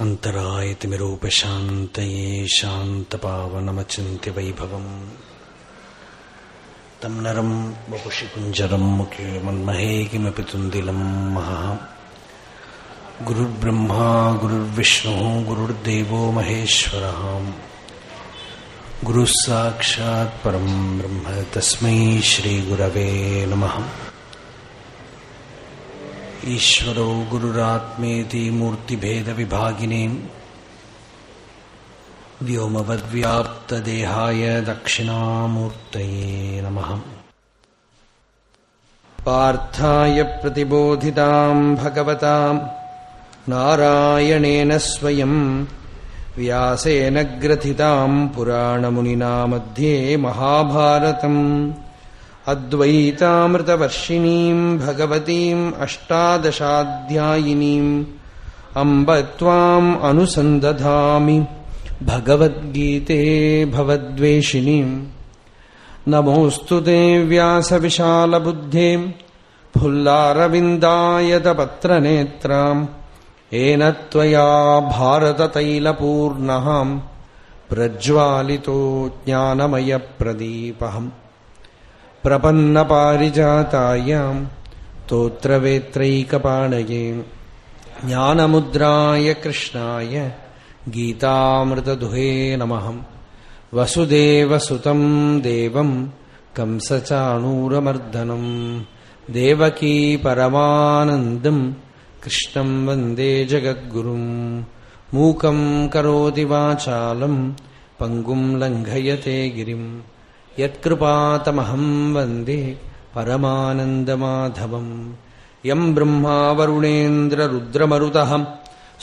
अन्तरायतिमिरोपशान्तये शान्तपावनमचिन्त्यवैभवम् तं नरं वपुषि कुञ्जरं मुखे मन्महे किमपि तुन्दिलं महः। गुरुर्ब्रह्मा, गुरुर्विष्णुः, गुरुर्देवो महेश्वरः। गुरुः ब्रह्म तस्मै श्रीगुरवे नमः। ईश्वरो गुरुरात्मेति मूर्तिभेदविभागिने। व्योमवद्व्याप्तदेहाय दक्षिणामूर्तये नमः। पार्थाय प्रतिबोधिताम् भगवताम् नारायणेन स्वयम् व्यासेन ग्रथिताम् पुराणमुनिना मध्ये महाभारतम् अद्वैतामृतवर्षिणीम् भगवतीम् अष्टादशाध्यायिनीम् अम्ब त्वाम् अनुसन्दधामि भगवद्गीते भवद्वेषिणीम् नमोऽस्तु ते व्यासविशालबुद्धे फुल्लारविन्दायतपत्रनेत्राम् येन त्वया भारततैलपूर्णः प्रज्वालितो ज्ञानमयप्रदीपहम् പ്രപന്നപാരിജാതായാം സ്തോത്രവേത്രൈകപാണയേ ജ്ഞാനമുദ്രായ കൃഷ്ണായ ഗീതാമൃതദുഹേ നമഹം. വസുദേവസുതം ദേവം കംസചാണൂരമർദ്ദനം. ദേവകീ പരമാനന്ദം കൃഷ്ണം വന്ദേ ജഗദ്ഗുരും. മൂകം കരോതി വാചാലം പങ്കും ലംഘയത്തെ ഗിരിം. यत्कृपातमहम् वन्दे परमानन्दमाधवम् यम् ब्रह्मा वरुणेन्द्ररुद्रमरुतः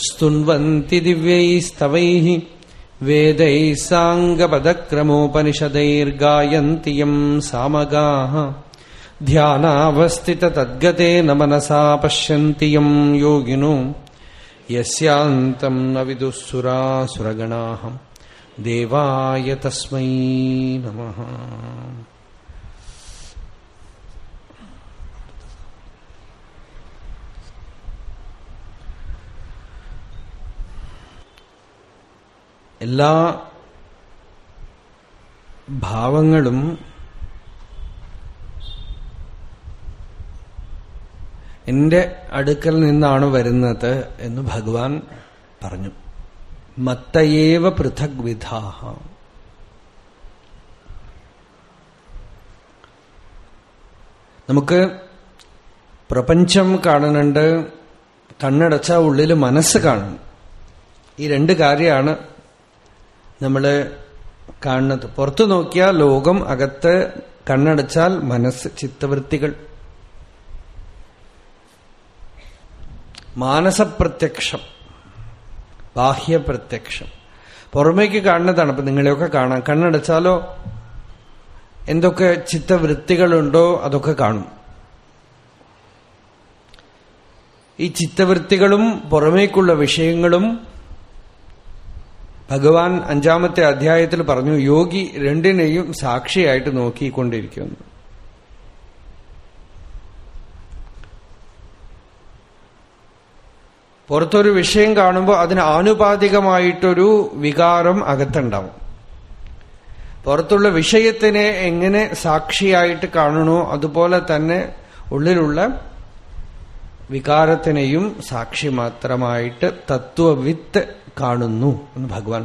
स्तुन्वन्ति दिव्यैस्तवैः वेदैः साङ्गपदक्रमोपनिषदैर्गायन्ति यम् सामगाः ध्यानावस्थिततद्गतेन मनसा पश्यन्ति यम् योगिनो यस्यान्तम् न विदुः सुरासुरगणाः देवाय तस्मै नमः എല്ലാ ഭാവങ്ങളും എന്റെ അടുക്കൽ നിന്നാണ് വരുന്നത് എന്ന് ഭഗവാൻ പറഞ്ഞു മത്തയേവ പൃഥക് വിധാഹ നമുക്ക് പ്രപഞ്ചം കാണുന്നുണ്ട് കണ്ണടച്ച ഉള്ളിൽ മനസ്സ് കാണും ഈ രണ്ട് കാര്യമാണ് നമ്മൾ കാണുന്നത്. പുറത്തു നോക്കിയാൽ ലോകം അകത്ത് കണ്ണടച്ചാൽ മനസ്സ് ചിത്തവൃത്തികൾ. മാനസപ്രത്യക്ഷം. ബാഹ്യപ്രത്യക്ഷം. പുറമേക്ക് കാണുന്നതാണ് അപ്പൊ നിങ്ങളെയൊക്കെ കാണാം. കണ്ണടച്ചാലോ? എന്തൊക്കെ ചിത്തവൃത്തികളുണ്ടോ അതൊക്കെ കാണും. ഈ ചിത്തവൃത്തികളും പുറമേക്കുള്ള വിഷയങ്ങളും ഭഗവാൻ അഞ്ചാമത്തെ അധ്യായത്തിൽ പറഞ്ഞു യോഗി രണ്ടിനെയും സാക്ഷിയായിട്ട് നോക്കിക്കൊണ്ടിരിക്കുന്നു. പുറത്തൊരു വിഷയം കാണുമ്പോൾ അതിന് ആനുപാതികമായിട്ടൊരു വികാരം അകത്തുണ്ടാവും. പുറത്തുള്ള വിഷയത്തിനെ എങ്ങനെ സാക്ഷിയായിട്ട് കാണണോ അതുപോലെ തന്നെ ഉള്ളിലുള്ള വികാരത്തിനെയും സാക്ഷി മാത്രമായിട്ട് തത്വവിത്ത് കാണുന്നു എന്ന് ഭഗവാൻ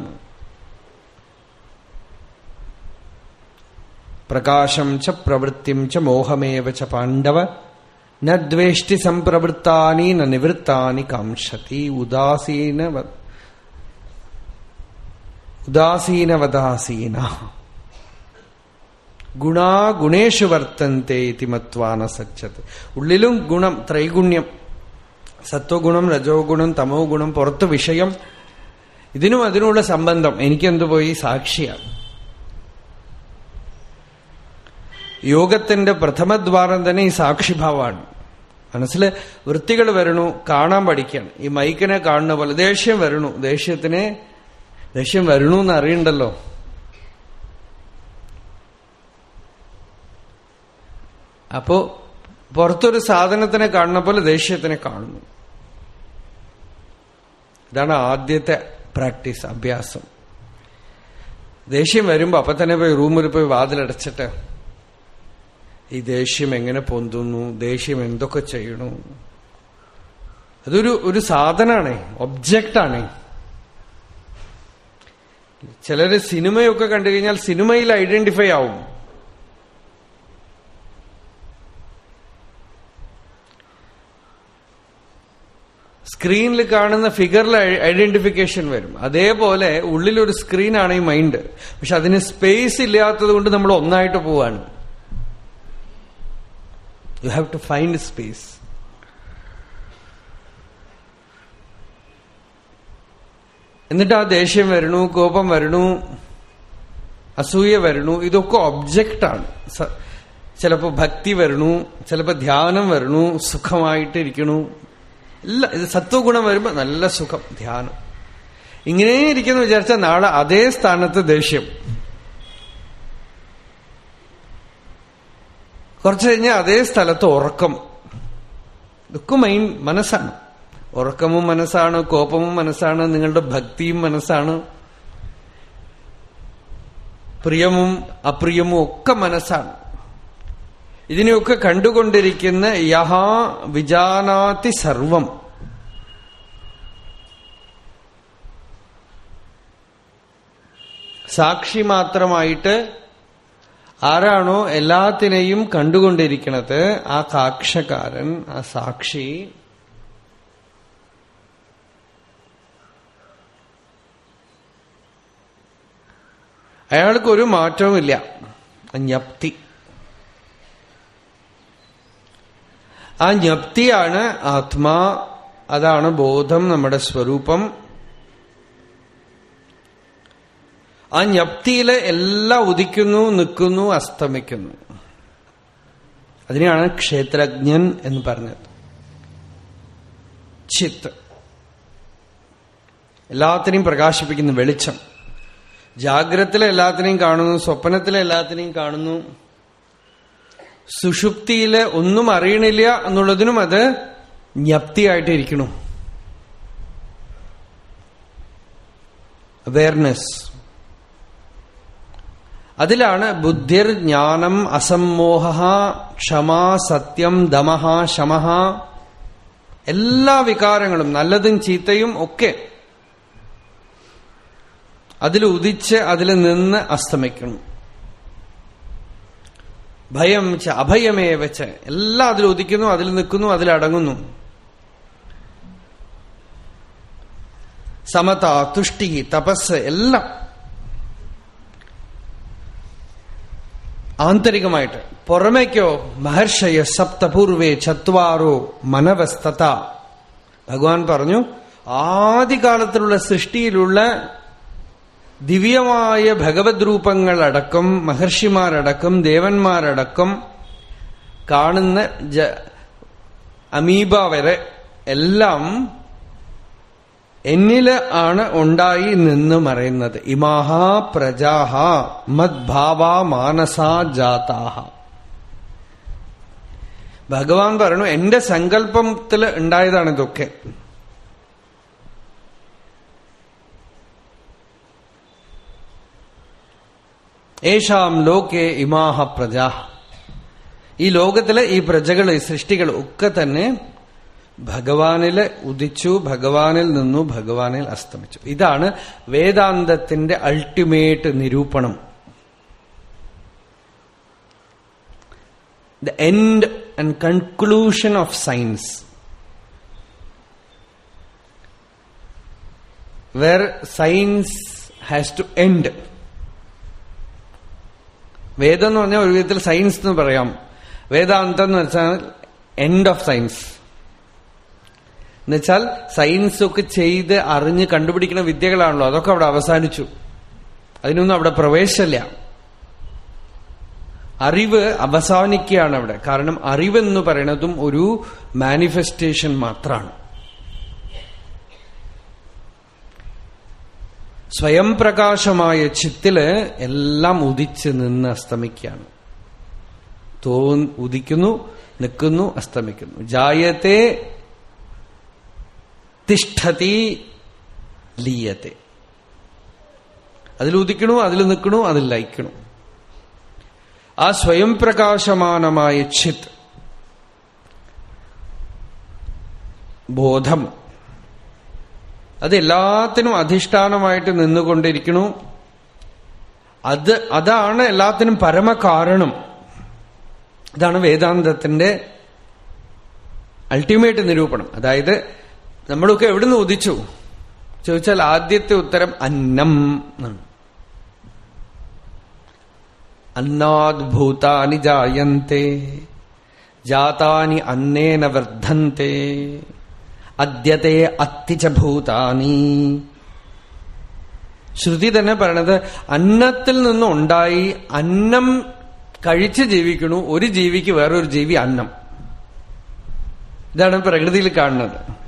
പ്രകാശം ച പ്രവൃത്തിം ച മോഹമേവ ച പാണ്ഡവ നദ്വേഷ്ടി സംപ്രവൃത്താനി ന നിവൃത്താനി കാംക്ഷതി. ഉദാസീന ഉദാസീനവദാസീന ഗുണാ ഗുണേഷു വർത്തന്തെ ഇതി മത്വാന സച്ചത് ഉള്ളിലും ഗുണം ത്രൈഗുണ്യം. സത്വഗുണം രജോ ഗുണം തമോ ഗുണം പുറത്ത് വിഷയം. ഇതിനും അതിനുള്ള സംബന്ധം. എനിക്കെന്തു പോയി? സാക്ഷിയാണ്. യോഗത്തിന്റെ പ്രഥമദ്വാരം തന്നെ ഈ സാക്ഷിഭാവമാണ്. മനസ്സിൽ വൃത്തികൾ വരണു കാണാൻ പഠിക്കണം ഈ മൈക്കിനെ കാണുന്ന പോലെ ദേഷ്യം വരണു. ദേഷ്യത്തിനെ ദേഷ്യം വരണു എന്ന് അറിയണ്ടല്ലോ അപ്പോ പുറത്തൊരു സാധനത്തിനെ കാണുന്ന പോലെ ദേഷ്യത്തിനെ കാണുന്നു. ഇതാണ് ആദ്യത്തെ പ്രാക്ടീസ് അഭ്യാസം. ദേഷ്യം വരുമ്പോ അപ്പൊ തന്നെ പോയി റൂമിൽ പോയി വാതിലടച്ചിട്ട് ഈ ദേഷ്യം എങ്ങനെ പൊന്തുന്നു? ദേഷ്യം എന്തൊക്കെ ചെയ്യണു? അതൊരു ഒരു സാധനാണ് ഒബ്ജക്റ്റാണ്. ചിലര് സിനിമയൊക്കെ കണ്ടു കഴിഞ്ഞാൽ സിനിമയിൽ ഐഡന്റിഫൈ ആവും. സ്ക്രീനിൽ കാണുന്ന ഫിഗറിൽ ഐഡന്റിഫിക്കേഷൻ വരും. അതേപോലെ ഉള്ളിലൊരു സ്ക്രീനാണ് ഈ മൈൻഡ്. പക്ഷെ അതിന് സ്പേസ് ഇല്ലാത്തത് കൊണ്ട് നമ്മൾ ഒന്നായിട്ട് പോവാണ്. You have to find space എന്നിട്ട് ആ ദേഷ്യം വരണു കോപം വരണു അസൂയ വരണു ഇതൊക്കെ ഒബ്ജക്റ്റാണ് ചിലപ്പോൾ ഭക്തി വരണു ചിലപ്പോൾ ധ്യാനം വരണു സുഖമായിട്ടിരിക്കണു എല്ലാ ഇത് സത്വഗുണം വരുമ്പോൾ നല്ല സുഖം ധ്യാനം. ഇങ്ങനെ ഇരിക്കുന്നു വിചാരിച്ചാൽ നാളെ അതേ സ്ഥാനത്ത് ദേഷ്യം. കുറച്ചു കഴിഞ്ഞാൽ അതേ സ്ഥലത്ത് ഉറക്കം. ഇതൊക്കെ മൈൻ മനസ്സാണ്. ഉറക്കമും മനസ്സാണ് കോപവും മനസ്സാണ് നിങ്ങളുടെ ഭക്തിയും മനസ്സാണ്. പ്രിയമും അപ്രിയമും ഒക്കെ മനസ്സാണ്. ഇതിനെയൊക്കെ കണ്ടുകൊണ്ടിരിക്കുന്ന യഹാ വിജാനാതി സർവം. സാക്ഷി മാത്രമായിട്ട് ആരാണോ എല്ലാത്തിനെയും കണ്ടുകൊണ്ടിരിക്കുന്നത്? ആ കാക്ഷകാരൻ ആ സാക്ഷി. അയാൾക്ക് ഒരു മാറ്റവുമില്ല ജ്ഞപ്തി. ആ ജ്ഞപ്തിയാണ് ആത്മാ. അതാണ് ബോധം നമ്മുടെ സ്വരൂപം. ആ ജ്ഞപ്തിയിലെ എല്ലാം ഉദിക്കുന്നു നിൽക്കുന്നു അസ്തമിക്കുന്നു. അതിനെയാണ് ക്ഷേത്രജ്ഞൻ എന്ന് പറഞ്ഞത്. ചിത്ത്. എല്ലാത്തിനെയും പ്രകാശിപ്പിക്കുന്ന വെളിച്ചം. ജാഗ്രതത്തിലെ എല്ലാത്തിനെയും കാണുന്നു സ്വപ്നത്തിലെ എല്ലാത്തിനെയും കാണുന്നു. സുഷുപ്തിയിൽ ഒന്നും അറിയണില്ല എന്നുള്ളതിനും അത് ജ്ഞപ്തിയായിട്ടിരിക്കണു അവയർനെസ് അതിലാണ് ബുദ്ധിർ ജ്ഞാനം അസമ്മോഹ ക്ഷമ സത്യം ദമഹ ശമഹ എല്ലാ വികാരങ്ങളും നല്ലതും ചീത്തയും ഒക്കെ അതിൽ ഉദിച്ച് അതിൽ നിന്ന് അസ്തമിക്കണം ഭയം ച അഭയമേ വെച്ച് എല്ലാം അതിൽ ഉദിക്കുന്നു അതിൽ നിൽക്കുന്നു അതിലടങ്ങുന്നു സമത തുഷ്ടി തപസ് എല്ലാം. ആന്തരികമായിട്ട്. പുറമേക്കോ മഹർഷയ സപ്തപൂർവേ ചത്വാറോ മനവസ്തത. ഭഗവാൻ പറഞ്ഞു ആദ്യകാലത്തിലുള്ള സൃഷ്ടിയിലുള്ള ദിവ്യമായ ഭഗവത് രൂപങ്ങളടക്കം മഹർഷിമാരടക്കം ദേവന്മാരടക്കം കാണുന്ന അമീബ വരെ എല്ലാം എന്നിൽ ആണ് ഉണ്ടായി നിന്ന് മറയുന്നത്. ഇമാഹ പ്രജാഹ മദ്ഭാവ മാനസാ ജാതാഹ. ഭഗവാൻ പറഞ്ഞു എന്റെ സങ്കല്പത്തിൽ ഉണ്ടായതാണ് ഇതൊക്കെ. ഏഷാം ലോകെ ഇമാഹ പ്രജാ ഈ ലോകത്തിലെ ഈ പ്രജകൾ സൃഷ്ടികൾ ഒക്കെ തന്നെ ഭഗവാനിൽ ഉദിച്ചു ഭഗവാനിൽ നിന്നു ഭഗവാനിൽ അസ്തമിച്ചു. ഇതാണ് വേദാന്തത്തിന്റെ അൾട്ടിമേറ്റ് നിരൂപണം. The end and conclusion of science where science has to end വേദം എന്ന് പറഞ്ഞാൽ ഒരു വിധത്തിൽ സയൻസ് എന്ന് പറയാം. വേദാന്തം എന്ന് വെച്ചാൽ എൻഡ് ഓഫ് സയൻസ് എന്നുവെച്ചാൽ സയൻസ് ഒക്കെ ചെയ്ത് അറിഞ്ഞ് കണ്ടുപിടിക്കുന്ന വിദ്യകളാണല്ലോ. അതൊക്കെ അവിടെ അവസാനിച്ചു. അതിനൊന്നും അവിടെ പ്രവേശമില്ല അറിവ് അവസാനിക്കുകയാണ് അവിടെ. കാരണം അറിവെന്ന് പറയുന്നതും ഒരു മാനിഫെസ്റ്റേഷൻ മാത്രമാണ് സ്വയം പ്രകാശമായ ചിത്തിൽ എല്ലാം ഉദിച്ച് നിന്ന് അസ്തമിക്കുകയാണ്. തോ ഉദിക്കുന്നു നിൽക്കുന്നു അസ്തമിക്കുന്നു. ജായത്തെ തിഷ്ഠതി ലീയത്തെ. അതിൽ ഉദിക്കണു അതിൽ നിൽക്കണു അതിൽ ലയിക്കണു. ആ സ്വയം പ്രകാശമാനമായ ചിത് ബോധം അത് എല്ലാത്തിനും അധിഷ്ഠാനമായിട്ട് നിന്നുകൊണ്ടിരിക്കണു. അത് അതാണ് എല്ലാത്തിനും പരമകാരണം. ഇതാണ് വേദാന്തത്തിന്റെ അൾട്ടിമേറ്റ് നിരൂപണം. അതായത് നമ്മളൊക്കെ എവിടുന്ന് ഉദിച്ചു? ചോദിച്ചാൽ ആദ്യത്തെ ഉത്തരം അന്നം എന്നാണ്. അന്നാദ്ഭൂതാനി ജായന്തെ ജാതാനി അന്നേന വർദ്ധന്തെ അദ്യത്തെ അത്തിച്ച ശ്രുതി തന്നെ പറയണത് അന്നത്തിൽ നിന്നുണ്ടായി അന്നം കഴിച്ച് ജീവിക്കണു ഒരു ജീവിക്ക് വേറൊരു ജീവി അന്നം. ഇതാണ് പ്രകൃതിയിൽ കാണുന്നത്.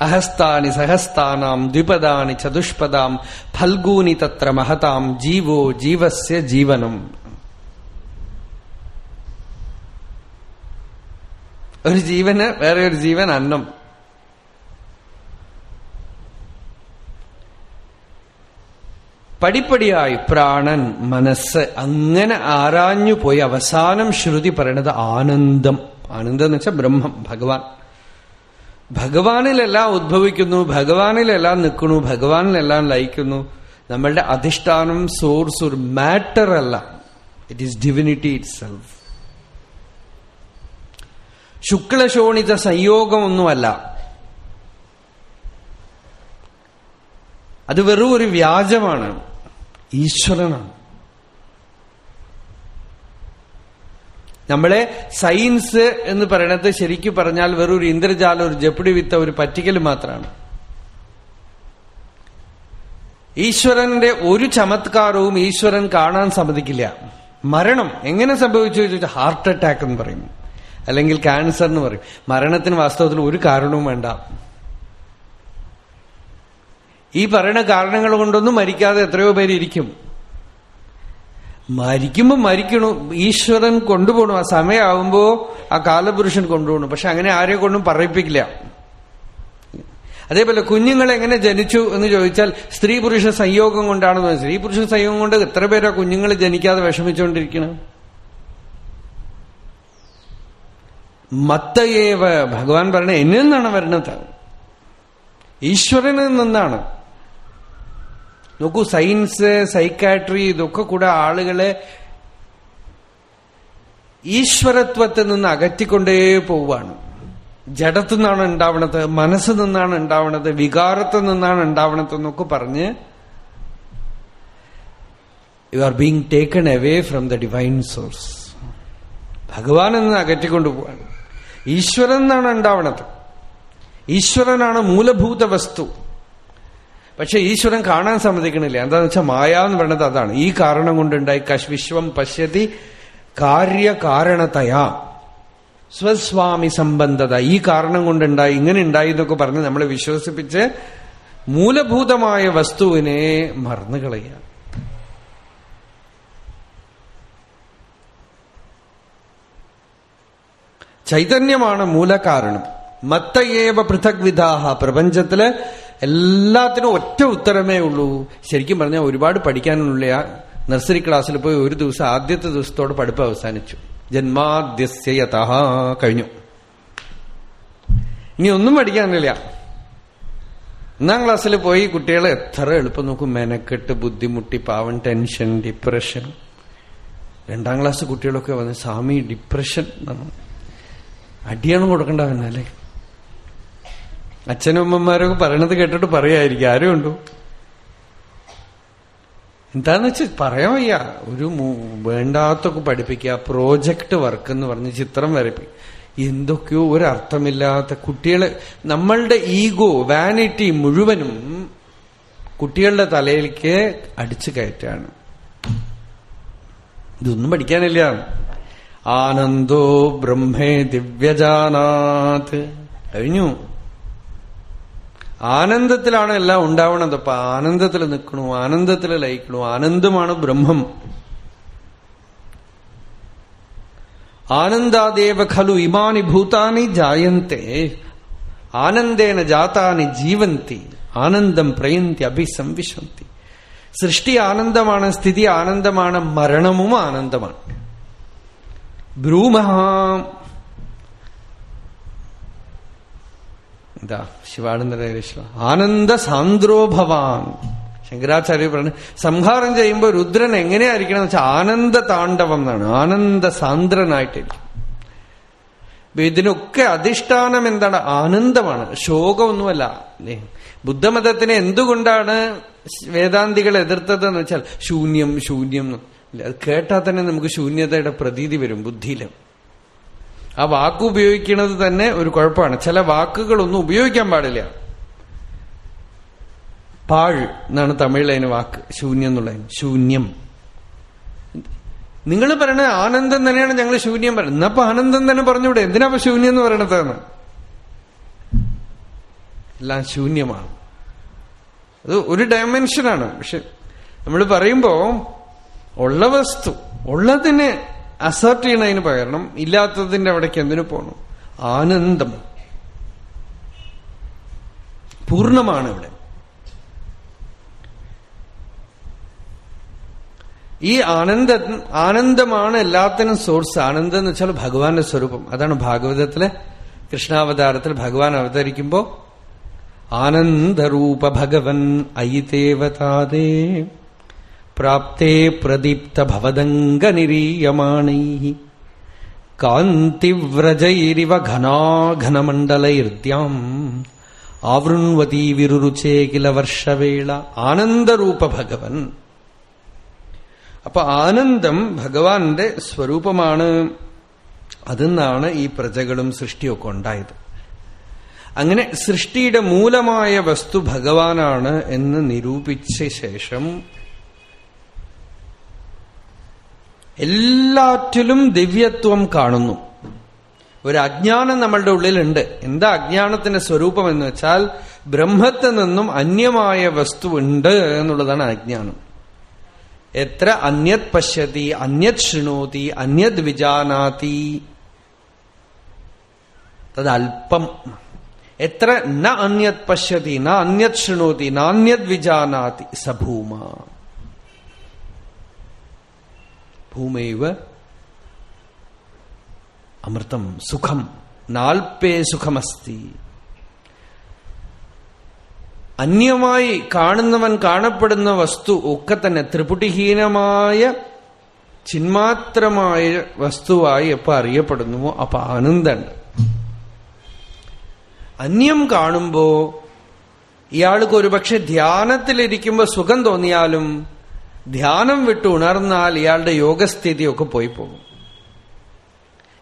അഹസ്താനി സഹസ്താനാം ദ്വിപദാനി ചതുഷ്പദാം ഫൽഗൂനി തത്ര മഹതാം ജീവോ ജീവസ്യ ജീവനം. ഒരു ജീവന് വേറെ ഒരു ജീവൻ അന്നം. പടിപ്പടിയായി പ്രാണൻ മനസ്സ് അങ്ങനെ ആരാഞ്ഞു പോയി അവസാനം ശ്രുതി പറയണത് ആനന്ദം. ആനന്ദം എന്ന് വെച്ചാൽ ബ്രഹ്മം ഭഗവാൻ. ഭഗവാനിലെല്ലാം ഉദ്ഭവിക്കുന്നു ഭഗവാനിലെല്ലാം നിൽക്കുന്നു ഭഗവാനിലെല്ലാം ലയിക്കുന്നു. നമ്മളുടെ അധിഷ്ഠാനം സോഴ്സ് ഒരു മാറ്റർ അല്ല. It is divinity itself ശുക്ലശോണിത സംയോഗമൊന്നുമല്ല. അത് വെറും ഒരു വ്യാജമാണ്. ഈശ്വരനാണ്. നമ്മളെ സയൻസ് എന്ന് പറയണത് ശരിക്കും പറഞ്ഞാൽ വെറും ഒരു ഇന്ദ്രജാലം ഒരു ജപ്പിടി വിത്ത ഒരു പറ്റിക്കൽ മാത്രമാണ്. ഈശ്വരന്റെ ഒരു ചമത്കാരവും ഈശ്വരൻ കാണാൻ സമ്മതിക്കില്ല. മരണം എങ്ങനെ സംഭവിച്ചു ചോദിച്ചാൽ ഹാർട്ട് അറ്റാക്ക് എന്ന് പറയും. അല്ലെങ്കിൽ ക്യാൻസർ എന്ന് പറയും. മരണത്തിന് വാസ്തവത്തിൽ ഒരു കാരണവും വേണ്ട. ഈ പറയുന്ന കാരണങ്ങൾ കൊണ്ടൊന്നും മരിക്കാതെ എത്രയോ പേര് ഇരിക്കും. മരിക്കുമ്പോ മരിക്കണു. ഈശ്വരൻ കൊണ്ടുപോകണം. ആ സമയമാകുമ്പോ ആ കാലപുരുഷൻ കൊണ്ടുപോകണു. പക്ഷെ അങ്ങനെ ആരെ കൊണ്ടും പറയിപ്പിക്കില്ല. അതേപോലെ കുഞ്ഞുങ്ങൾ എങ്ങനെ ജനിച്ചു എന്ന് ചോദിച്ചാൽ സ്ത്രീ പുരുഷ സംയോഗം കൊണ്ടാണെന്ന് സ്ത്രീ പുരുഷ സംയോഗം കൊണ്ട് എത്ര പേരാ കുഞ്ഞുങ്ങൾ ജനിക്കാതെ വിഷമിച്ചുകൊണ്ടിരിക്കണം മത്തയേവ ഭഗവാൻ പറഞ്ഞ എന്നാണ് വരുന്നത് ഈശ്വരനിൽ നിന്നാണ്. നോക്കൂ സയൻസ് സൈക്കാട്രി ഇതൊക്കെ കൂടെ ആളുകളെ ഈശ്വരത്വത്തിൽ നിന്ന് അകറ്റിക്കൊണ്ടേ പോവാണ് ജഡത്തു നിന്നാണ് ഉണ്ടാവണത് മനസ്സ് നിന്നാണ് ഉണ്ടാവണത് വികാരത്തിൽ നിന്നാണ് ഉണ്ടാവണത് എന്നൊക്കെ പറഞ്ഞ് you are being taken away from the divine source ഭഗവാൻ എന്ന് അകറ്റിക്കൊണ്ടു പോവാണ് ഈശ്വരൻ എന്നാണ് ഉണ്ടാവണത്. ഈശ്വരനാണ് മൂലഭൂത വസ്തു. പക്ഷെ ഈശ്വരൻ കാണാൻ സമ്മതിക്കണില്ല. എന്താന്ന് വെച്ചാൽ മായ എന്ന് പറയുന്നത് അതാണ്. ഈ കാരണം കൊണ്ടുണ്ടായി വിശ്വം പശ്യതി കാര്യകാരണതയാ. സ്വസ്വാമി സംബന്ധത. ഈ കാരണം കൊണ്ടുണ്ടായി ഇങ്ങനെ ഉണ്ടായി എന്നൊക്കെ പറഞ്ഞ് നമ്മളെ വിശ്വസിപ്പിച്ച് മൂലഭൂതമായ വസ്തുവിനെ മറന്നു കളയുക. ചൈതന്യമാണ് മൂലകാരണം. മത്തയേവ പൃഥക് വിധാഹ പ്രപഞ്ചത്തിൽ എല്ലാത്തിനും ഒറ്റ ഉത്തരമേ ഉള്ളൂ. ശരിക്കും പറഞ്ഞാൽ ഒരുപാട് പഠിക്കാനുള്ള നഴ്സറി ക്ലാസ്സിൽ പോയി ഒരു ദിവസം ആദ്യത്തെ ദിവസത്തോടെ പഠിപ്പ് അവസാനിച്ചു. ജന്മാദ്യസ്യത കഴിഞ്ഞു. ഇനി ഒന്നും പഠിക്കാനില്ല. ഒന്നാം ക്ലാസ്സിൽ പോയി കുട്ടികളെ എത്ര എളുപ്പം നോക്കും. മെനക്കെട്ട് ബുദ്ധിമുട്ടി പാവൻ ടെൻഷൻ ഡിപ്രഷൻ. രണ്ടാം ക്ലാസ് കുട്ടികളൊക്കെ വന്ന് സ്വാമി ഡിപ്രഷൻ അടിയാണ് കൊടുക്കണ്ടവനല്ലേ അച്ഛനും അമ്മമാരൊക്കെ പറയണത് കേട്ടിട്ട് പറയായിരിക്കും. ആരും ഉണ്ടോ? എന്താന്ന് വെച്ച് പറയാൻ വയ്യ. ഒരു വേണ്ടാത്തൊക്കെ പഠിപ്പിക്കുക പ്രോജക്റ്റ് വർക്ക് എന്ന് പറഞ്ഞ് ചിത്രം വരപ്പി. എന്തൊക്കെയോ ഒരർത്ഥമില്ലാത്ത കുട്ടികളെ നമ്മളുടെ ഈഗോ വാനിറ്റി മുഴുവനും കുട്ടികളുടെ തലയിലേക്ക് അടിച്ചു കയറ്റാണ്. ഇതൊന്നും പഠിക്കാനില്ല. ആനന്ദോ ബ്രഹ്മേ ദിവ്യജാനാത്. കഴിഞ്ഞു. ആനന്ദത്തിലാണ് എല്ലാം ഉണ്ടാവണത്. അപ്പൊ ആനന്ദത്തിൽ നിൽക്കണു ആനന്ദത്തിൽ ലയിക്കണു. ആനന്ദമാണ് ബ്രഹ്മം. ആനന്ദാദേവ ഖലു ഇമാനി ഭൂതാനി ജായന്തെ. ആനന്ദേന ജാതാനി ജീവന്തി. ആനന്ദം പ്രയന്തി അഭിസംവിശന്തി. സൃഷ്ടി ആനന്ദമാണ് സ്ഥിതി ആനന്ദമാണ് മരണവും ആനന്ദമാണ്. ബ്രൂമഹ. എന്താ ശിവാനന്ദ ആനന്ദ സാന്ദ്രോഭവാൻ ശങ്കരാചാര്യ പറഞ്ഞു സംഹാരം ചെയ്യുമ്പോൾ രുദ്രൻ എങ്ങനെയായിരിക്കണം എന്ന് വെച്ചാൽ ആനന്ദ താണ്ഡവം എന്നാണ്. ആനന്ദ സാന്ദ്രനായിട്ടിരിക്കും ഇതിനൊക്കെ അധിഷ്ഠാനം എന്താണ്? ആനന്ദമാണ്. ശോകമൊന്നുമല്ല. ബുദ്ധമതത്തിന് ബുദ്ധമതത്തിനെ എന്തുകൊണ്ടാണ് വേദാന്തികൾ എതിർത്തതെന്ന് വെച്ചാൽ ശൂന്യം ശൂന്യം അത് കേട്ടാൽ തന്നെ നമുക്ക് ശൂന്യതയുടെ പ്രതീതി വരും ബുദ്ധിയിലും. ആ വാക്ക് ഉപയോഗിക്കുന്നത് തന്നെ ഒരു കുഴപ്പമാണ്. ചില വാക്കുകളൊന്നും ഉപയോഗിക്കാൻ പാടില്ല. പാഴ് എന്നാണ് തമിഴിലതിന് വാക്ക്. ശൂന്യം എന്നുള്ളതിന് ശൂന്യം. നിങ്ങൾ പറയണത് ആനന്ദം തന്നെയാണ് ഞങ്ങൾ ശൂന്യം പറയുന്നത്. എന്നപ്പോ ആനന്ദം തന്നെ പറഞ്ഞൂടെ? എന്തിനാ ശൂന്യം എന്ന് പറയണതെന്ന്? എല്ലാം ശൂന്യമാണ്. അത് ഒരു ഡയമെൻഷനാണ് പക്ഷെ നമ്മൾ പറയുമ്പോ ഉള്ള വസ്തു ഉള്ളതിനെ അസർട്ട് ചെയ്യണതിന് പകരണം ഇല്ലാത്തതിന്റെ അവിടേക്ക് എന്തിനു പോകണം ആനന്ദം. പൂർണമാണ് ഇവിടെ. ഈ ആനന്ദ ആനന്ദമാണ് എല്ലാത്തിനും സോഴ്സ് ആനന്ദം എന്ന് വെച്ചാൽ ഭഗവാന്റെ സ്വരൂപം. അതാണ് ഭാഗവതത്തിലെ കൃഷ്ണാവതാരത്തിൽ ഭഗവാൻ അവതരിക്കുമ്പോ ആനന്ദരൂപ ഭഗവൻ അയിതേവതാദേ. പ്രാപ്തേ പ്രദീപ്ത ഭവദംഗനിരീയമാണൈ കാന്തിവ്രജൈരിവ ഘനാഘനമണ്ഡലൈർദ്യാം ആവൃൺവതീ വിരുരുചേ കില വർഷവേള. ആനന്ദരൂപ ഭഗവൻ അപ്പൊ ആനന്ദം ഭഗവാന്റെ സ്വരൂപമാണ്. അതെന്നാണ് ഈ പ്രജകളും സൃഷ്ടിയൊക്കെ ഉണ്ടായത്. അങ്ങനെ സൃഷ്ടിയുടെ മൂലമായ വസ്തു ഭഗവാനാണ് എന്ന് നിരൂപിച്ച ശേഷം എല്ലാറ്റിലും ദിവ്യത്വം കാണുന്നു. ഒരു അജ്ഞാനം നമ്മളുടെ ഉള്ളിലുണ്ട്. എന്താ അജ്ഞാനത്തിന്റെ സ്വരൂപം എന്ന് വെച്ചാൽ ബ്രഹ്മത്തിൽ നിന്നും അന്യമായ വസ്തു ഉണ്ട് എന്നുള്ളതാണ് അജ്ഞാനം. എത്ര അന്യത് പശ്യതി അന്യത് ശൃണോതി അന്യത് വിജാനാതി. തദൽപ്പം എത്ര ന അന്യത് പശ്യതി ന അന്യത് ശൃണോതി നാന്യത് വിജാനാതി സഭൂമ. ഭൂമൈവ അമൃതം സുഖം. നാൽപ്പേ സുഖമസ്തി. അന്യമായി കാണുന്നവൻ കാണപ്പെടുന്ന വസ്തു ഒക്കെ തന്നെ ത്രിപുടിഹീനമായ ചിന്മാത്രമായ വസ്തുവായി എപ്പോ അറിയപ്പെടുന്നുവോ? അപ്പൊ ആനന്ദണ്ട് അന്യം കാണുമ്പോ ഇയാൾക്ക് ഒരുപക്ഷെ ധ്യാനത്തിലിരിക്കുമ്പോ സുഖം തോന്നിയാലും ധ്യാനം വിട്ട് ഉണർന്നാൽ ഇയാളുടെ യോഗസ്ഥിതിയൊക്കെ പോയി പോകും.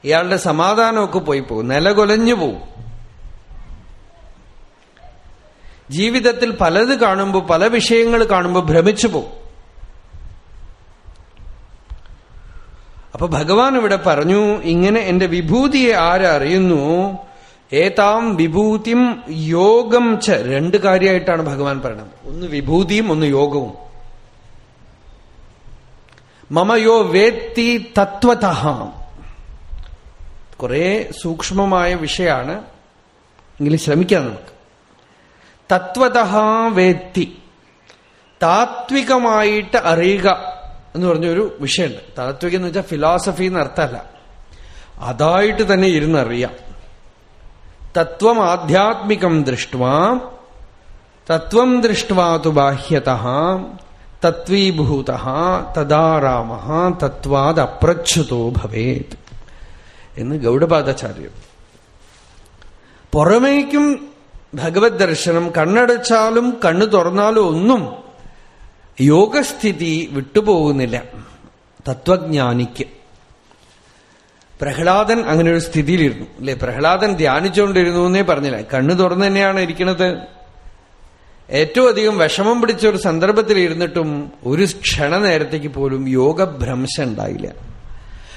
ഇയാളുടെ സമാധാനമൊക്കെ പോയി പോകും. നിലകൊലഞ്ഞു പോകും. ജീവിതത്തിൽ പലത് കാണുമ്പോൾ പല വിഷയങ്ങൾ കാണുമ്പോൾ ഭ്രമിച്ചു പോകും. അപ്പൊ ഭഗവാൻ ഇവിടെ പറഞ്ഞു ഇങ്ങനെ എന്റെ വിഭൂതിയെ ആരറിയുന്നു? ഏതാം വിഭൂതിയും യോഗം ച. രണ്ട് കാര്യമായിട്ടാണ് ഭഗവാൻ പറയുന്നത്. ഒന്ന് വിഭൂതിയും ഒന്ന് യോഗവും. മമയോ വേത്തി തത്വത കുറെ സൂക്ഷ്മമായ വിഷയമാണ് എങ്കിലും ശ്രമിക്കാം നമുക്ക്. തത്വത വേത്തി. താത്വികമായിട്ട് അറിയുക എന്ന് പറഞ്ഞൊരു വിഷയമുണ്ട്. താത്വികം എന്ന് വെച്ചാൽ ഫിലോസഫി എന്ന് അർത്ഥമല്ല. അതായിട്ട് തന്നെ ഇരുന്നറിയാം തത്വം ആധ്യാത്മികം ദൃഷ്ടം തത്വം ബാഹ്യത തത്വീഭൂത തദാ രാമ തത്വാദ് അപ്രച്യുതോ ഭവേത്. എന്ന് ഗൗഡപാദാചാര്യർ. പുറമേക്കും ഭഗവത് ദർശനം കണ്ണടച്ചാലും കണ്ണു തുറന്നാലും ഒന്നും യോഗസ്ഥിതി വിട്ടുപോകുന്നില്ല. തത്വജ്ഞാനിക്ക് പ്രഹ്ലാദൻ അങ്ങനെ ഒരു സ്ഥിതിയിലിരുന്നു. അല്ലെ? പ്രഹ്ലാദൻ ധ്യാനിച്ചുകൊണ്ടിരുന്നു എന്നേ പറഞ്ഞില്ല. കണ്ണു തുറന്നു തന്നെയാണ് ഇരിക്കുന്നത് ഏറ്റവും അധികം വിഷമം പിടിച്ച ഒരു സന്ദർഭത്തിൽ ഇരുന്നിട്ടും ഒരു ക്ഷണ നേരത്തേക്ക് പോലും യോഗഭ്രംശം ഉണ്ടായില്ല.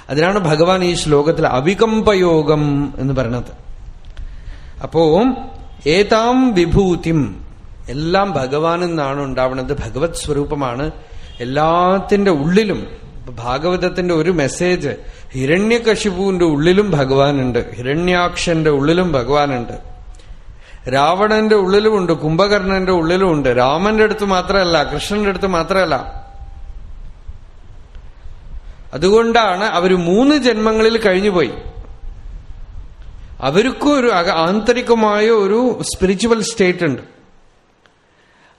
അതിനാണ് ഭഗവാൻ ഈ ശ്ലോകത്തിൽ അവികമ്പയോഗം എന്ന് പറഞ്ഞത്. അപ്പോ ഏതാം വിഭൂതിം എല്ലാം ഭഗവാനിൽ നിന്നാണ് ഉണ്ടാവുന്നത് ഭഗവത് സ്വരൂപമാണ്. എല്ലാത്തിന്റെ ഉള്ളിലും ഭാഗവതത്തിന്റെ ഒരു മെസ്സേജ് ഹിരണ്യകശിപുവിന്റെ ഉള്ളിലും ഭഗവാനുണ്ട്. ഹിരണ്യാക്ഷന്റെ ഉള്ളിലും ഭഗവാനുണ്ട്. രാവണന്റെ ഉള്ളിലുമുണ്ട് കുംഭകർണന്റെ ഉള്ളിലുമുണ്ട്. രാമന്റെ അടുത്ത് മാത്രമല്ല കൃഷ്ണന്റെ അടുത്ത് മാത്രമല്ല. അതുകൊണ്ടാണ് അവർ മൂന്ന് ജന്മങ്ങളിൽ കഴിഞ്ഞുപോയി. അവർക്കും ഒരു ആന്തരികമായ ഒരു സ്പിരിച്വൽ സ്റ്റേറ്റ് ഉണ്ട്.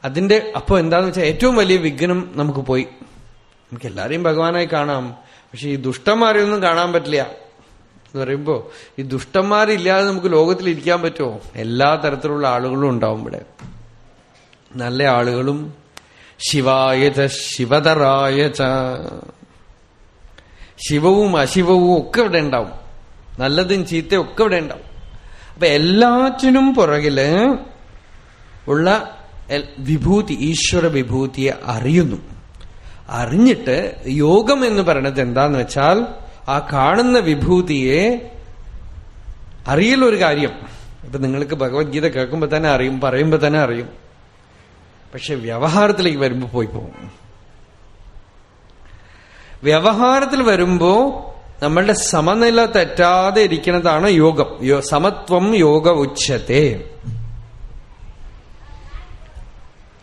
അതിന്റെ അപ്പൊ എന്താന്ന് വെച്ചാൽ ഏറ്റവും വലിയ വിഘ്നം നമുക്ക് പോയി. നമുക്ക് എല്ലാരെയും ഭഗവാനായി കാണാം. പക്ഷെ ഈ ദുഷ്ടന്മാരെയൊന്നും കാണാൻ പറ്റില്ല. എന്ന് പറയുമ്പോ ഈ ദുഷ്ടന്മാരില്ലാതെ നമുക്ക് ലോകത്തിൽ ഇരിക്കാൻ പറ്റുമോ? എല്ലാ തരത്തിലുള്ള ആളുകളും ഉണ്ടാവും ഇവിടെ. നല്ല ആളുകളും ശിവായ ശിവതറായ ശിവവും അശിവവും ഒക്കെ ഇവിടെ ഉണ്ടാവും. നല്ലതും ചീത്തയും ഒക്കെ ഇവിടെ ഉണ്ടാവും. അപ്പൊ എല്ലാറ്റിനും പുറകിൽ ഉള്ള വിഭൂതി ഈശ്വര വിഭൂതിയെ അറിയുന്നു. അറിഞ്ഞിട്ട് യോഗം എന്ന് പറയുന്നത് എന്താന്ന് വെച്ചാൽ ആ കാണുന്ന വിഭൂതിയെ അറിയലൊരു കാര്യം. ഇപ്പൊ നിങ്ങൾക്ക് ഭഗവത്ഗീത കേൾക്കുമ്പോ തന്നെ അറിയും പറയുമ്പോ തന്നെ അറിയും. പക്ഷെ വ്യവഹാരത്തിലേക്ക് വരുമ്പോ പോയി പോകും. വ്യവഹാരത്തിൽ വരുമ്പോ നമ്മളുടെ സമനില തെറ്റാതെ ഇരിക്കുന്നതാണ് യോഗം. സമത്വം യോഗ ഉച്ചത്തെ